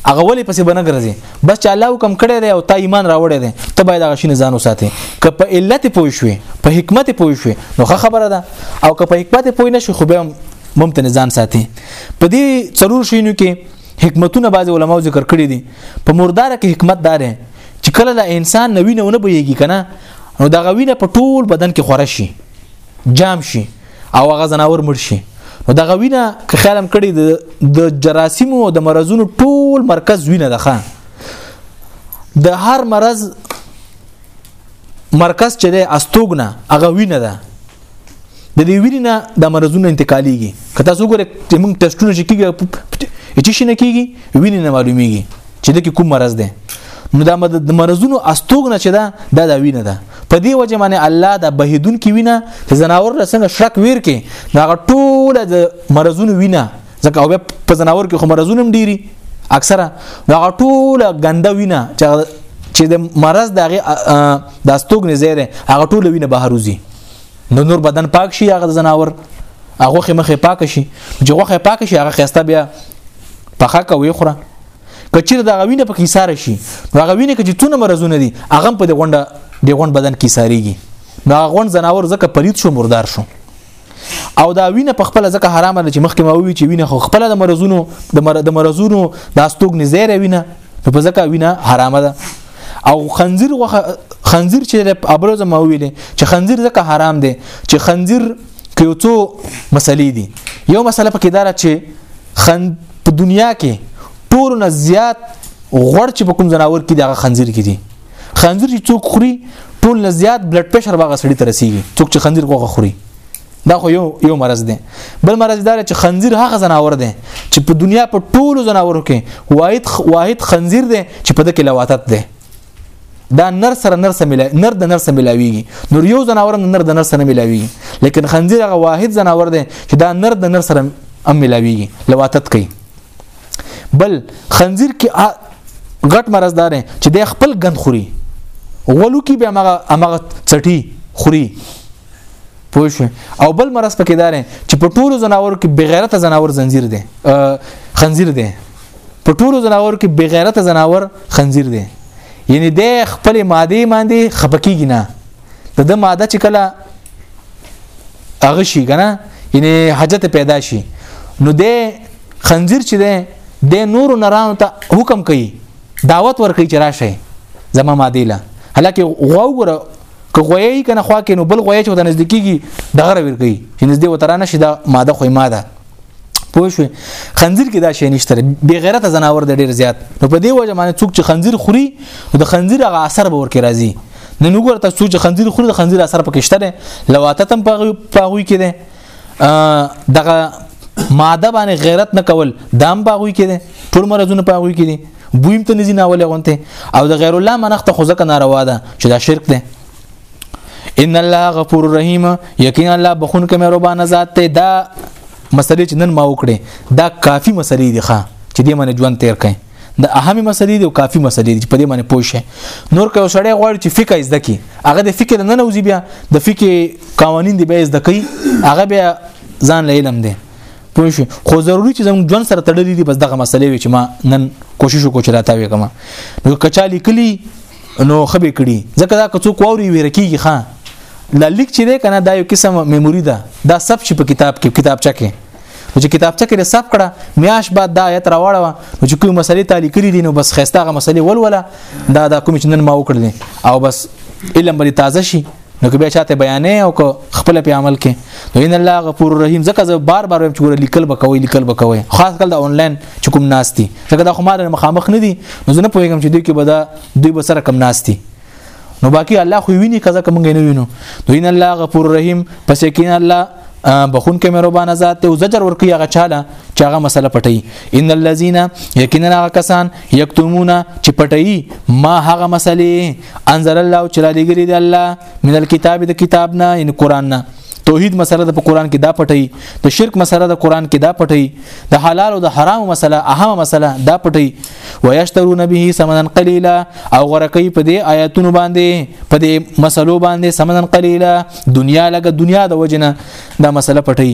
هغه ولې پسې بنه ګرځي بس چې الله حکم کړی دی او تا ایمان راوړی دی ته باید هغه شینه ځان وساتې که په علت پوه شوې په حکمت پوه شوې نو ښه خبره ده او که په حکمت پوه نه شې خو به ممتن ځان ساتي په دې ضرور شینو کې حکمتونه بعض علماو ذکر کړی دي په مردار کې حکمت دار چې کله د انسان نوی نه ونه بېږي کنه نو د غوینه په ټول بدن کې خورشي جام شي او هغه زناور مړ شي نو دغه وینه که خیالم کړي د جراثیمو او د مرزونو ټول مرکز وینه ده خان د هر مرض مرکز چې ده استوګنه هغه وینه ده د دې وینې نه د مرزونو انتقالېږي که تاسو ګورئ چې موږ ټسټونه چې کېږي چې شي نه کېږي وینې نه معلومېږي چې د کوم مرز ده نو دا د مرزونو استوګنه چې ده دا د وینه ده په دې وجه باندې الله دا بهیدون کې وینه چې زناور له څنګه شرک ویر کې دا ټول د مرزونو وینه ځکه او په زناور کې خو مرزونه هم ډیری اکثره دا ټول ګنده وینه چې چې د مرز دغه د استوګ نه زیره هغه ټول وینه بهر وزي نو نور بدن پاک شي هغه زناور هغه مخه پاک شي چې هغه پاک شي هغه خسته بیا پخا کوي خوره کچیر دا غوینه په کې ساره شي دا غوینه کې چې تونه مرزونه دي هغه په دې غونډه دې غون بدن کې ساريږي دا غون زناور زکه پرید شو مردار شو او دا وینه په خپل ځکه حرامه ده چې مخکې ما وی چې وینه خو خپل د مرزونو د مر د مرزونو د استوګ نزيره وینه نو په ځکه وینه حرامه ده او خنزیر وخ خنزیر چې ابروز ما ویلې چې خنزیر ځکه حرام دی چې خنزیر کې یو څو مسلې دي یو مسله پکې دار چې خند په دنیا کې ټول نه زیات غوړ چې په کوم جناور کې دغه خنزیر کې دي خنزیر چې څوک خوري ټول نه زیات بلډ پريشر باغ سړی ته رسیږي څوک چې خنزیر غوغه خوري دا خو یو یو مرض دی بل مرض دا چې خنزیر هغه زناور دی چې په دنیا په ټولو زناورو کې واحد واحد خنزیر دی چې په دکې لواتت دی دا نر سره نر سره ملا نر د نر سره ملاويږي نور یو جناور نر د نر سره ملاويږي لیکن خنزیر هغه واحد جناور دی چې دا نر د نر سره هم ملاويږي لواتت کوي بل خنزیر کې غټ مرز دار چې د خپل غند خوري غولو کې بیا مغه امغه چټي خوري پوه شو او بل مرز پکې دار چې په ټولو جناور کې بغیرته جناور زنجیر دی خنزیر دی په ټولو زناور کې بغیرت زناور خنزیر دی یعنی د خپل ماده باندې خپکیږي نه د د ماده چې کله هغه شي کنه یعنی حاجت پیدا شي نو د خنزیر چې ده د نور نرانو ته حکم کوي دعوت ور کوي چې راشه زما ماده له هلکه غوغره که غوی کنه خوا کې نو بل غوی چې د نزدیکیږي دغه ور کوي چې نزدې وترانه شي د ماده خو ماده پوه شو خنزیر کې دا شی نشته بی غیرت زناور د ډیر زیات نو په دې وجه باندې څوک چې خنزیر خوري د خنزیر هغه اثر به ورکې راځي نه نو ګورته څوک چې خنزیر خوري د خنزیر اثر پکې شته دی لواته تم پاغوي کې دی دغه ماده باندې غیرت نه کول دام پاغوي کې دی ټول مرزونه پاغوي کې دي بویم ته نزي ناولې غونته او د غیر الله منخت خو ځکه ناروا ده چې دا شرک دی ان الله غفور رحیم یقینا الله بخون کې مهربان ذات ته دا مسلې چې نن ما وکړې دا کافی مسلې دي ښا چې دې باندې ژوند تیر کړي د اهمي مسلې دي او کافي مسلې دي په دې باندې پوه شي نور که سړی غواړي چې فقہ زده کی هغه د فقہ نه نوځي بیا د فقہ قوانين دی به زده کی هغه بیا ځان له علم دی پوه شو خو ضروري چې زموږ ژوند سره تړلې دي بس دغه مسلې وي چې ما نن کوشش وکړم چې راته وې کوم نو کچالي کلی نو خبي کړي ځکه دا که څوک ووري ویره کیږي ښا لا لیک چې دی کنه دا یو قسم میموري ده دا سب چې په کتاب کې کتابچه کې چې کتابچه کې سب کړه میاش بعد دا آیت راوړه نو چې کوم مسلې تعالی کړې دي نو بس خيستهغه مسلې ولوله دا دا کوم چې نن ما وکړلې او بس علم بری تازه شي نو که بیا چاته بیانې او که خپل په عمل کې نو ان الله غفور رحیم ځکه زه بار بار چې ګور لیکل بکوي لیکل بکوي خاص کله آنلاین چې کوم ناشتي ځکه دا خو ما مخامخ نه دي نو زه نه پوهیږم چې دوی کې به دا دوی به سره کم ناشتي نو باقی الله خو ویني کزه کوم نه وینو نو ان الله غفور رحیم پس یقین الله بخون کې مهربان ذات ته زجر ورکی هغه چاله چې هغه مسله پټي ان الذين یقینا هغه کسان یکتمون چې پټي ما هغه مسلې انزل الله چې را لګري دی الله من الكتاب د کتاب نه ان قران نه توحید مسله د قران کې دا پټي د شرک مسله د قران کې دا پټي د حلال او د حرام مسله اهمه مسله دا پټي ويشترون به ثمنا قليلا او غرقي په دې آیاتونو باندې په دې مسلو باندې ثمنا قليلا دنیا لګه دنیا د وجنه دا مسله پټي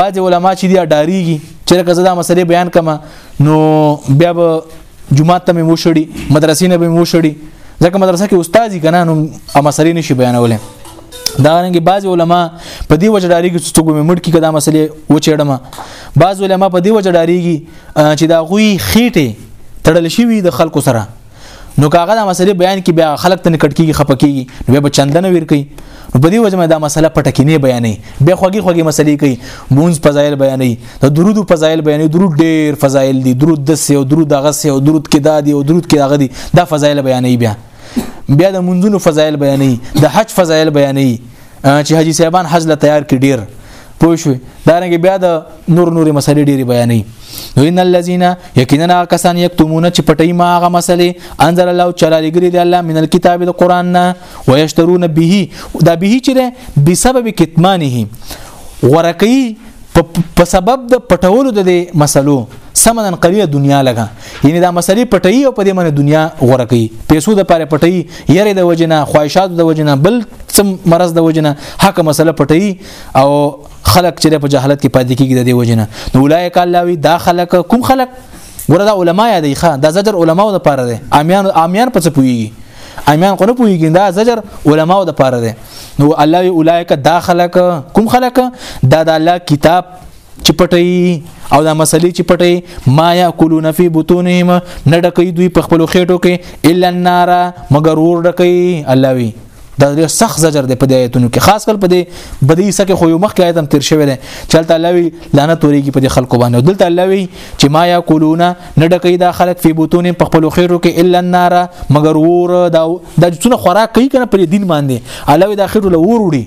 بعض علما چې دی ډاریږي چې کزه دا مسله بیان کما نو بیا به جمعه ته مې وشړي مدرسې نه به مې وشړي ځکه مدرسه کې استاد کنه نو مسلې نشي بیانولې دا رنګ بعض علما په دې وجه ډاریږي چې څوک مې مړ کې کدا مسلې و چېړم بعض علما په دې وجه ډاریږي چې دا غوي خېټه تړل شي وي د خلکو سره نو کاغه دا مسلې بیان کې بیا خلک ته نکټ کیږي خپکیږي نو به چندنه ور کوي نو په دې وجه مې دا مسله پټه کې نه بیانې به خوږی خوږی مسلې کوي مونږ فضایل بیانې د درود فضایل بیانې درود ډېر فضایل دي درود د سه او درود دغه سه او درود کې دادي او درود کې دغه دي دا فضایل بیانې بیا بیا د منځونو فضایل بیانې د حج فضایل بیانې چې حاجی صاحبان حج له تیار کې ډېر پوه شو دا رنګ بیا د نور نورې مسلې ډېری بیانې نو ان الذين یقینا کسان یکتمون چې پټي ما هغه مسلې انزل الله تعالی لګري دی الله من الكتاب القرآن ويشترون به دا به چې ده بسبب کتمانه ورکی په سبب د پټولو د مسلو سمنن قلیه دنیا لګا یعنی دا مسلې پټي او په دې باندې دنیا غوړه کوي پیسو د پاره پټي یره د وجنه خواهشات د وجنه بل سم مرز د وجنه حق مسله پټي او خلق چې په جهالت کې پاتې کیږي د دې وجنه نو اولایک الله وی دا خلق کوم خلق ګوره دا علما یادې ښه دا زجر علماو د پاره دي امیان امیان پڅ پوي امیان خو نه پوهیږي دا زجر علماو د پاره دی نو الله وی اولایک دا خلق کوم خلق دا د الله کتاب چې پټي او دا مسلې چې پټي ما یاکلون فی بطونهم نه ډکې دوی په خپل خېټو کې الا النار مگر ور ډکې الله وی دا ډېر سخت زجر دی په دې آیتونو کې خاص کر په دې بدی سکه خو یو مخ کې آیت هم تیر شوی دی چې الله لوي لعنت وريږي په دې خلکو باندې دلته الله وی چې ما یاکلون نه ډکې دا خلک فی بوتون په خپل خیرو کې الا النار مگر ور دا د څونه خوراک کوي کنه پر دین باندې علاوه د اخر له ور وړي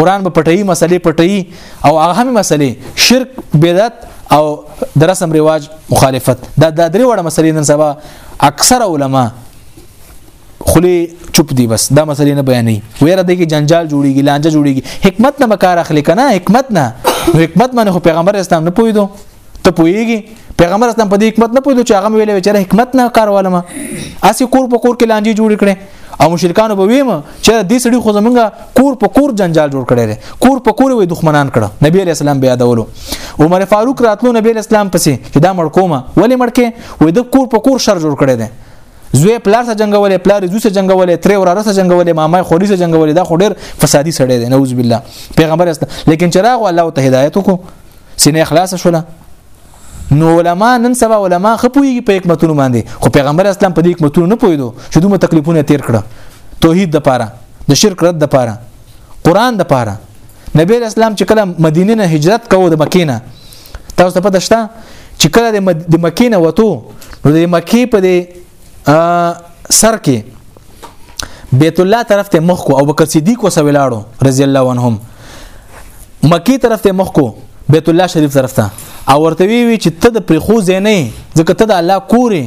قران په پټي مسلې پټي او هغه هم مسلې شرک بدعت او د رسم رواج مخالفت دا د درې وړه مسلې نن سبا اکثر علما خلی چوپ دی بس دا مسلې نه بیانې ویره دی کې جنجال جوړیږي لانجه جوړیږي حکمت نه مکار اخلي کنه حکمت نه حکمت باندې خو پیغمبر اسلام نه پویدو ته پویږي پیغمبر اسلام په دې حکمت نه پویدو چې هغه ویلې چې حکمت نه کارواله ما اسی کور په کور کې لانجه جوړ کړي او مشرکانو به ویم چې دې سړي خو زمونږه کور په کور جنجال جوړ کړي کور په کور وي دښمنان کړه نبی علی السلام بیا دولو عمر فاروق راتلو نبی علی السلام پسې چې دا مړ کومه ولی مړ کې وې د کور په کور شر جوړ کړي زوی پلار سره جنگولې پلار زوی سره جنگولې تر وراره سره جنگولې مامای خوري سره جنگولې دا خو ډېر فسادي سړی دی نعوذ بالله پیغمبر است لیکن چراغ الله ته هدایت کو سینې اخلاص شوله نو علما نن سبا علما خپويږي په حکمتونو باندې خو پیغمبر اسلام په دې حکمتونو نه پویدو چې دومره تکلیفونه تیر کړه توحید د پاره د شرک رد د پاره قران د پاره نبی اسلام چې کله مدینه نه هجرت کوو د مکې نه تاسو ته پته شته چې کله د مکې نه وته نو د مکې په دې سر کې بیت الله طرف ته مخ کو او بکر صدیق وسو ولاړو رضی الله عنهم مکی طرف ته مخ کو بیت الله شریف طرف ته او ورته وی چې ته د پرخو زینې ځکه ته د الله کورې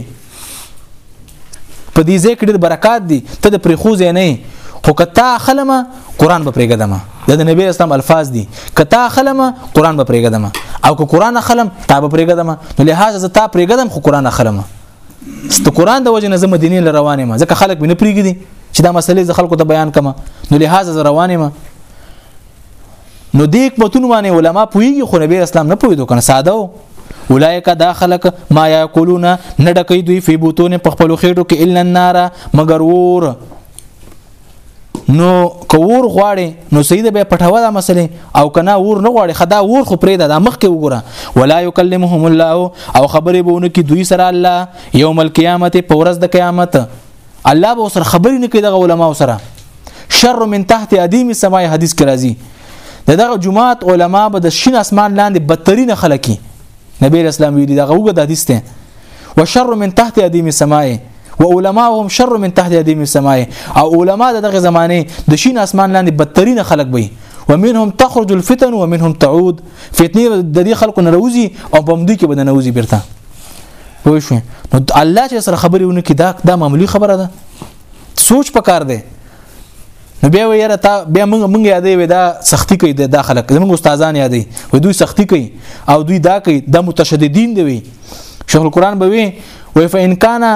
په دې ځای کې ډېر برکات دي ته د پرېخوځې نه خو که تا خلمه قرآن به پرېږدم دا د نبی اسلام الفاظ دي که تا خلمه قرآن به پرېږدم او که قرآن خلم تا به پرېږدم نو لهدا زه تا پرېږدم خو قرآن خلم ست قرآن د وجه نه زه مدینې له روانې ما ځکه خلک مې نه پرېږدي چې دا مسلې زه خلکو ته بیان کما نو لهدا زه روانې ما نو دې حکمتونو باندې علما پوهیږي خو نبی اسلام نه پوهیدو کنه ساده و اولایک دا خلق ما یاکلون نه ډکې دوی فی بوتون په خپل خېټو کې الا النار مگر ور نو کور غواړي نو سید به پټاوه دا مسله او کنا ور نه غواړي خدا ور خو پرې دا مخ کې وګوره ولا یکلمهم الله او خبرې بونه کې دوی سره الله یوم القیامت په ورځ د قیامت الله به سره خبرې نه کوي دغه علما سره شر من تحت ادیم سماع حدیث کې راځي دغه جماعت علما به د شین اسمان لاندې بدترین خلکی نبی اسلام ویلي دغه وګد حدیث ته وشر من تحت ادیم سماع و علماهم شر من تحت ادیم السماء او علما دغه زمانه د شین اسمان لاندې بدترین خلک وي ومنهم تخرج الفتن ومنهم تعود فتنه د دې خلکو نه روزي او بمدي کې بدنوزي بیرته پوه شو نو الله چې سره خبرې ونه کې دا دا معمولی خبره ده سوچ پکار دی نو بیا ویره تا بیا موږ موږ یادې وې دا سختی کوي د داخله زموږ استادان یادې وې دوی سختی کوي او دوی دا کوي د متشددین دی وي شیخ القرآن به وي وې فإن کان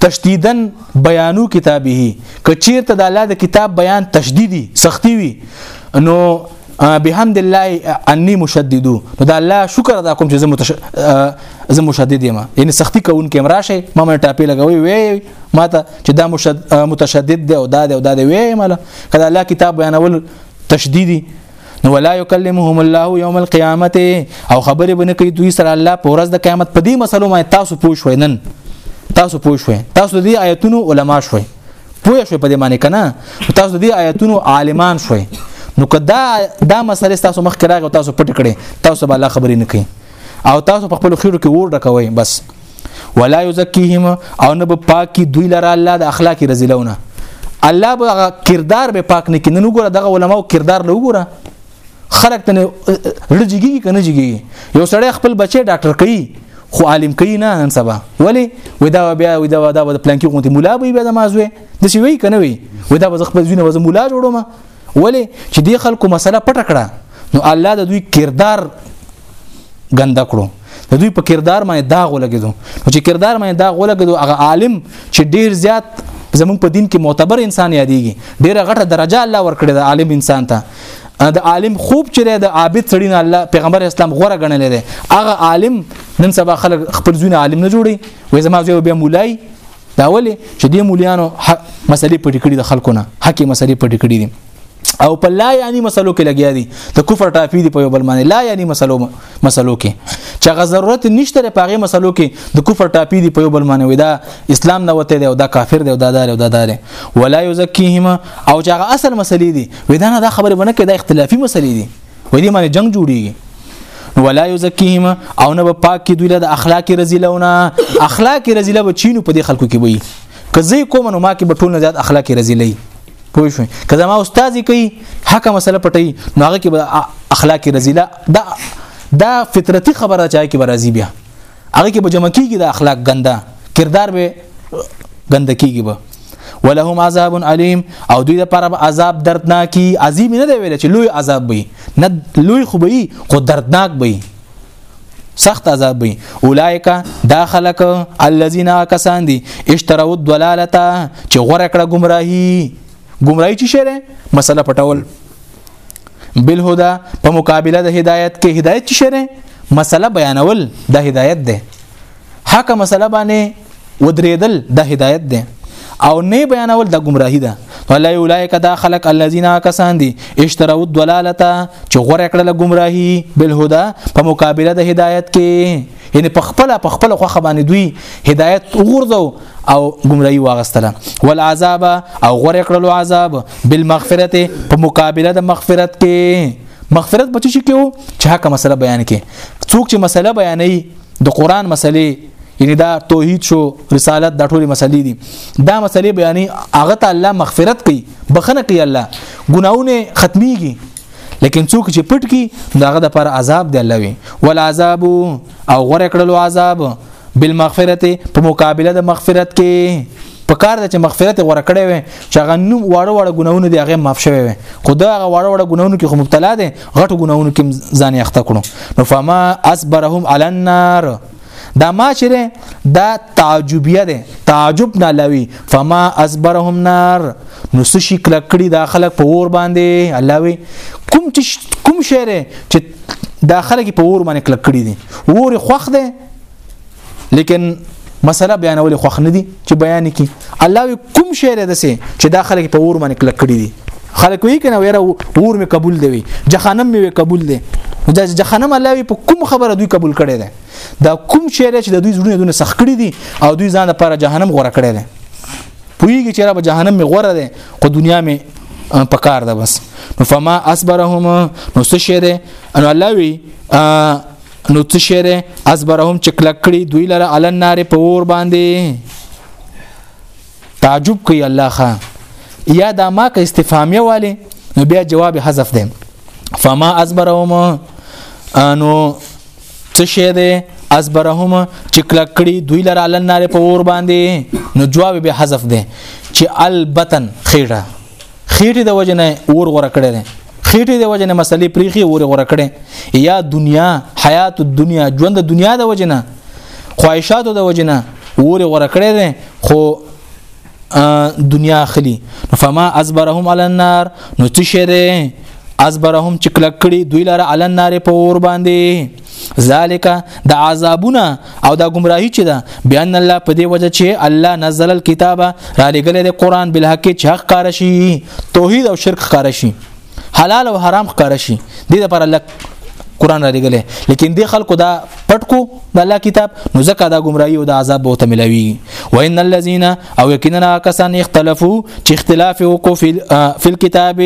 تشدیدا بیانو کتابه کچیرته د الله د کتاب بیان تشدیدی سختی وي نو بحمد الله انی مشدد نو دا الله شکر ادا کوم چې زه متش... زه مشدد یم یعنی سختی کوون کې راشه ما مې ټاپې لګوي وی ما ته چې دا مشد... متشدد دی او دا دی او دا دی وی مله کله الله کتاب بیانول تشدیدی نو ولا یکلمهم الله یوم القیامت او خبرې بنه کوي دوی سره الله په ورځ د قیامت په دې مسلو باندې تاسو پوه شوي نن تاسو پوه شوي تاسو دې آیتونو علما شوي پوه شوي په دې معنی کنه تاسو دې آیتونو عالمان شوي نو کدا دا مسله تاسو مخ کراغ تاسو پټ کړي تاسو به الله خبرې نه کوي او تاسو په خپل خیرو کې ور ډکوي بس ولا یزکیهم او نه به پاکي دوی لره الله د اخلاق رزلونه الله به کردار به پاک نه کینې نو ګوره دغه علماو کردار له وګوره خلک ته رجګي کنه جګي یو سړی خپل بچي ډاکټر کوي خو عالم کوي نه نن سبا ولی وای دا بیا وای دا دا پلان کې غونتی مولا به بیا د مازوي د شي وی کنه وی وای دا خپل ځینې وزه مولا جوړوم ولی چې دی خلکو مسله پټ کړه نو الله د دوی کردار ګنده کړو د دوی په کردار باندې داغ ولګیدو نو چې کردار باندې داغ ولګیدو هغه عالم چې ډیر زیات زمونږ په دین کې معتبر انسان یادېږي ډیره غټه درجه الله ورکړي د عالم انسان ته د عالم خوب چې د عابد سړی نه الله پیغمبر اسلام غوړه غنل دي هغه عالم نن سبا خلک خپل ځونه عالم نه جوړي وې زما زه به مولای دا ولې چې د مولیانو مسلې پټې کړې د خلکو نه حقې مسلې پټې کړې دي او په لا یعنی مسلو کې لګیا دي د کفر ټاپی دی په یو بل باندې لا یعنی مسلو مسلو کې چې غ ضرورت نشته په هغه مسلو کې د کفر ټاپی دی په یو بل باندې وي دا اسلام نه وته دی او دا کافر دی او دا دار او دا دار ولا یزکیهما او چې هغه اصل مسلې دي ودا نه دا خبره بنه کې دا اختلافي مسلې دي په دې باندې جنگ جوړیږي ولا یزکیهم او نه پاک کی دوی له اخلاق رزیلونه اخلاق رزیله به چینو په دې خلکو کې وي کزې کوم نو ما کې به ټول نه زیات اخلاق رزیلې پوه شو که زما استاد کوي حق مسله پټي نو هغه کې به اخلاق رزيله دا دا فطرتي خبره چا کې به راضي بیا هغه کې به جمع کیږي د اخلاق ګنده کردار به ګنده کیږي به ولهم عذاب الیم او دوی لپاره به عذاب دردناکي عظیم نه دی ویل چې لوی عذاب وي نه لوی خو به خو دردناک وي سخت عذاب وي اولایک دا خلق الذين کسان دي اشتروا الضلاله چې غره کړه گمراهي گمراهي چې شره مسله پټول بالهدى په مقابله د هدایت کې هدایت چې شره مسله بیانول د هدایت ده حق مسله باندې ودریدل د هدایت ده او نه بیانول د گمراهی ده ولا اولئک دا خلق الذين کسان دي اشتروا الضلاله چې غوړه کړل گمراهی بالهدى په مقابله د هدایت کې یعنی په خپل په خپل خوخه باندې دوی هدایت وګرځو او گمراهي واغستله والعذاب او غره کړلو عذاب بالمغفرت په مقابله د مغفرت کې مغفرت بچی شي کېو چې حق مسله بیان کې څوک چې مسله بیانې د قران مسلې یعنی دا توحید شو رسالت دا ټولې مسلې دي دا مسلې بیانې هغه ته الله مغفرت کوي بخنه کوي الله ګناونه ختميږي لیکن څوک چې پټ کی نو هغه د پر عذاب دی الله وی ول عذاب او غره کړلو عذاب بالمغفرت په مقابله د مغفرت کې په کار د چې مغفرت غره کړی وي چې هغه نو واړه واړه ګناونه دی هغه معاف شوی وي خو دا هغه واړه واړه ګناونه کې خو مبتلا دي غټو ګناونه کې ځان یې اخته کړو نو فما اصبرهم علی النار دا ما چې ده دا تعجبیه ده تعجب نه لوي فما اصبرهم نار نو څه شي کلکړي دا خلک په اور باندې الله وي کوم چې کوم شعر چې دا خلک په اور باندې کلکړي دي اور خوخ ده لیکن مسله بیانول خوخ نه دي چې بیان کی الله وی کوم شی لري دسه چې دا خلک په ور باندې کلک کړی دي خلک وی کنه ویره ور می قبول دی جهنم می قبول دی دا جهنم الله وی په کوم خبره دوی قبول کړي دي دا کوم شی چې د دوی زړونه دونه سخ کړی دي او دوی ځان لپاره جهنم غوړه کړی دي پویږي چې را به جهنم می غوړه ده خو دنیا می پکار ده بس نو فما اصبرهم نو څه شه ده ان الله وی نو څه شی ده ازبرهم چې کلک کړي دوی لره علن نار په اور باندې تعجب کوي الله خان یا دا ما که استفهامیه والی نو بیا جواب حذف ده فما ازبرهم انو څه شی ده ازبرهم چې کلک کړي دوی لره علن نار په اور باندې نو جواب به حذف ده چې البتن خیره خېټې د وجه نه اور غوره کړی دی خېټې د وجه نه مسلې پریخي اور غوره کړی یا دنیا حیات الدنیا ژوند د دنیا د وجه نه خواهشاتو د وجه نه اور غوره کړی دی خو دنیا اخلي فما ازبرهم علی النار نو تشره ازبرهم چې کلک کړي دوی لاره علی النار په اور باندې ذالک د عذابونه او د گمراهی چې ده بیان الله په دی وجه چې الله نزل الكتاب را لګل د قران بل حق چې حق کار شي توحید او شرک کار شي حلال او حرام کار شي دې لپاره الله قران را لګل لیکن دې خلکو دا پټ کو د الله کتاب نو زکه دا گمراهی او د عذاب به ته ملوي وان الذين او یقینا کسان اختلافو چې اختلاف وکړو فل کتاب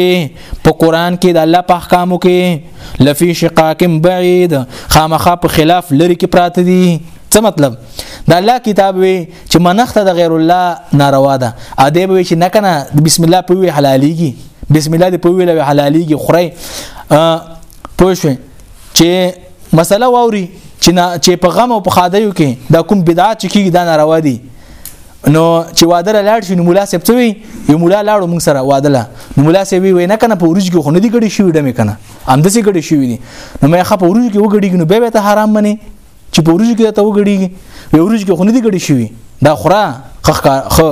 په قران کې د الله په احکامو کې لفی شقاق بعید خامخا په خلاف لری کې پراته دي څه مطلب دا الله کتاب وی چې منخت د غیر الله ناروا ده ادب وی چې نه کنه بسم الله په وی حلاليږي بسم الله دې په وی له حلاليږي خوري پوه شو چې مسله ووري چې چې په غم او په خادیو کې دا کوم بدعت چې کیږي دا ناروا دي نو چې واده له لاړ شي نو مولا صاحب څه وي یو مولا لاړو موږ سره واده له نو مولا صاحب وی نه کنه په ورځ کې خو نه دی ګړي شوی ډمه کنه هم د سي ګړي شوی دي نو مې خپ ورځ کې وګړي نو به ته حرام مني چې په ورځ کې ته وګړي وی ورځ کې خو نه دی ګړي شوی دا خورا خخ خو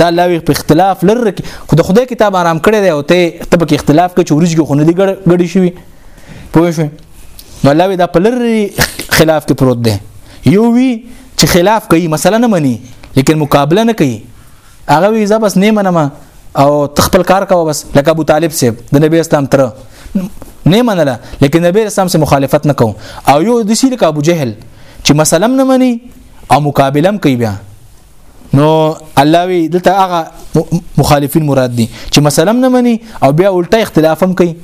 دا لاوی په اختلاف لره خو د خدای کتاب آرام کړی دی او ته ته په اختلاف کې چې ورځ کې خو نه دی ګړي شوی پوه شو نو لاوی دا په لره خلاف کې پروت دی یو وی چې خلاف کوي مسله نه مني لیکن مقابله نه کوي هغه وی زبس نه منم او تخپل کار کوه بس لکه ابو طالب سیب د نبی اسلام تر نه منله لیکن نبی اسلام سره مخالفت نه کوم او یو د سیل کا ابو جهل چې مسلم نه مني او مقابله کوي بیا نو الله وی دلته هغه مخالفین مراد دي چې مسلم نه مني او بیا الټه اختلافم کوي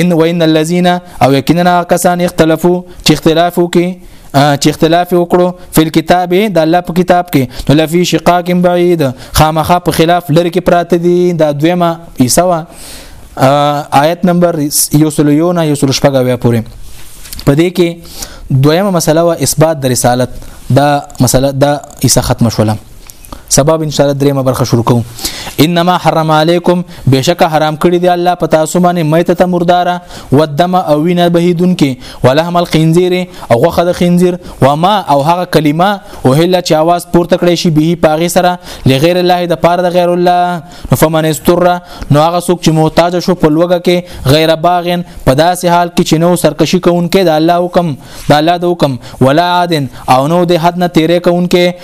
ان وان الذين او یقینا کسان اختلافو چې اختلاف وکي چې اختلاف وکړو فل کتاب د الله په کتاب کې نو لفي شقاق بعید خامخه په خلاف لری کې پراته دي دا دویمه ایسوا آیت نمبر یوسلیونه یوسل شپږه پورې په دې کې دویمه مسله وا اثبات د رسالت دا مسله دا ایسه ختم شوله سبب ان شاء الله درېمه برخه شروع کوم انما حرم علیکم بشک حرام کړی دی الله پتا سو باندې میته ته مرداره ودم او وینه بهیدون کې ولهم الخنزیر او غوخه د خنزیر و ما او هغه کلمه او هله چې आवाज پورته کړی شي به پاغه سره لغیر الله د پاره د غیر الله فمن استر نو هغه څوک چې محتاج شو په لوګه کې غیر باغن په داسې حال کې چې نو سرکشي کوونکې د الله حکم د الله د حکم ولا عادن او نو د حد نه تیرې کوونکې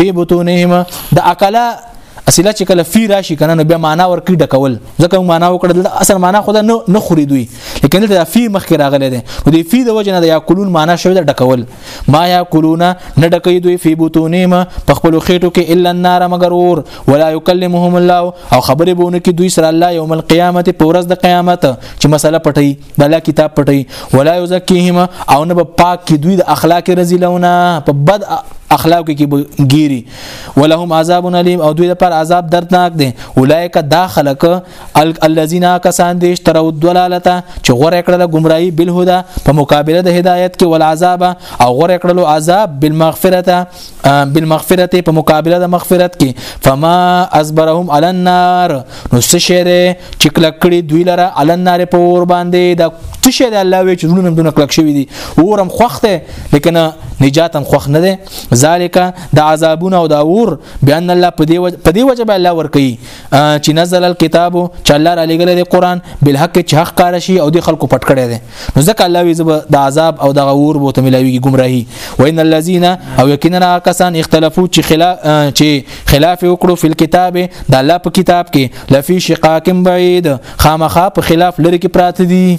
فی بطونهما د اکلا اصله چې کله فی راشي کنه نو بیا معنا ورکی ډکول ځکه معنا وکړه اصل معنا خو نه نه خوري دوی لیکن دا فی مخکې راغلی دی نو دی فی د وجه نه د یاکلون معنا شوی د ډکول ما یاکلون نه ډکې دوی فی بطونهما په خپل خېټو کې الا النار مگر اور ولا یکلمهم الله او خبرې بونه کې دوی سره الله یوم القیامت په ورځ د قیامت چې مسله پټي د الله کتاب پټي ولا یزکیهما او نه پاک کی دوی د اخلاق رزلونه په بد اخلاق کې ګيري ولهم عذاب الیم او دوی لپاره عذاب دردناک دي اولایک دا خلق الذين کسان دي تر ودلالته چې غوړه کړل گمراهي بالهدى په مقابله د هدایت کې ول عذاب او غوړه کړل عذاب بالمغفرته بالمغفرت په مقابله د مغفرت کې فما اصبرهم علی النار نو څه شری چې کلک کړي دوی لره علی النار په ور باندې دا څه شری الله وی چې زړونه دونه کلک شوی دي اورم خوخته لیکن نجات هم خوخ نه ده ذالک د عذابونه او د اور بیان الله په دی وجه په دی وجه به الله ور کوي چې نزل الكتاب چې الله را لګل دی قران بل حق چې حق کار شي او د خلکو پټ کړي دي نو ځکه الله وی زب د عذاب او د غور بو تملاویږي گمراهي وان الذين او یقینا کسان اختلافو چې خلاف چې خلاف وکړو فل کتاب د الله په کتاب کې لفي شقاق بعید خامخا په خلاف لری کې پراته دي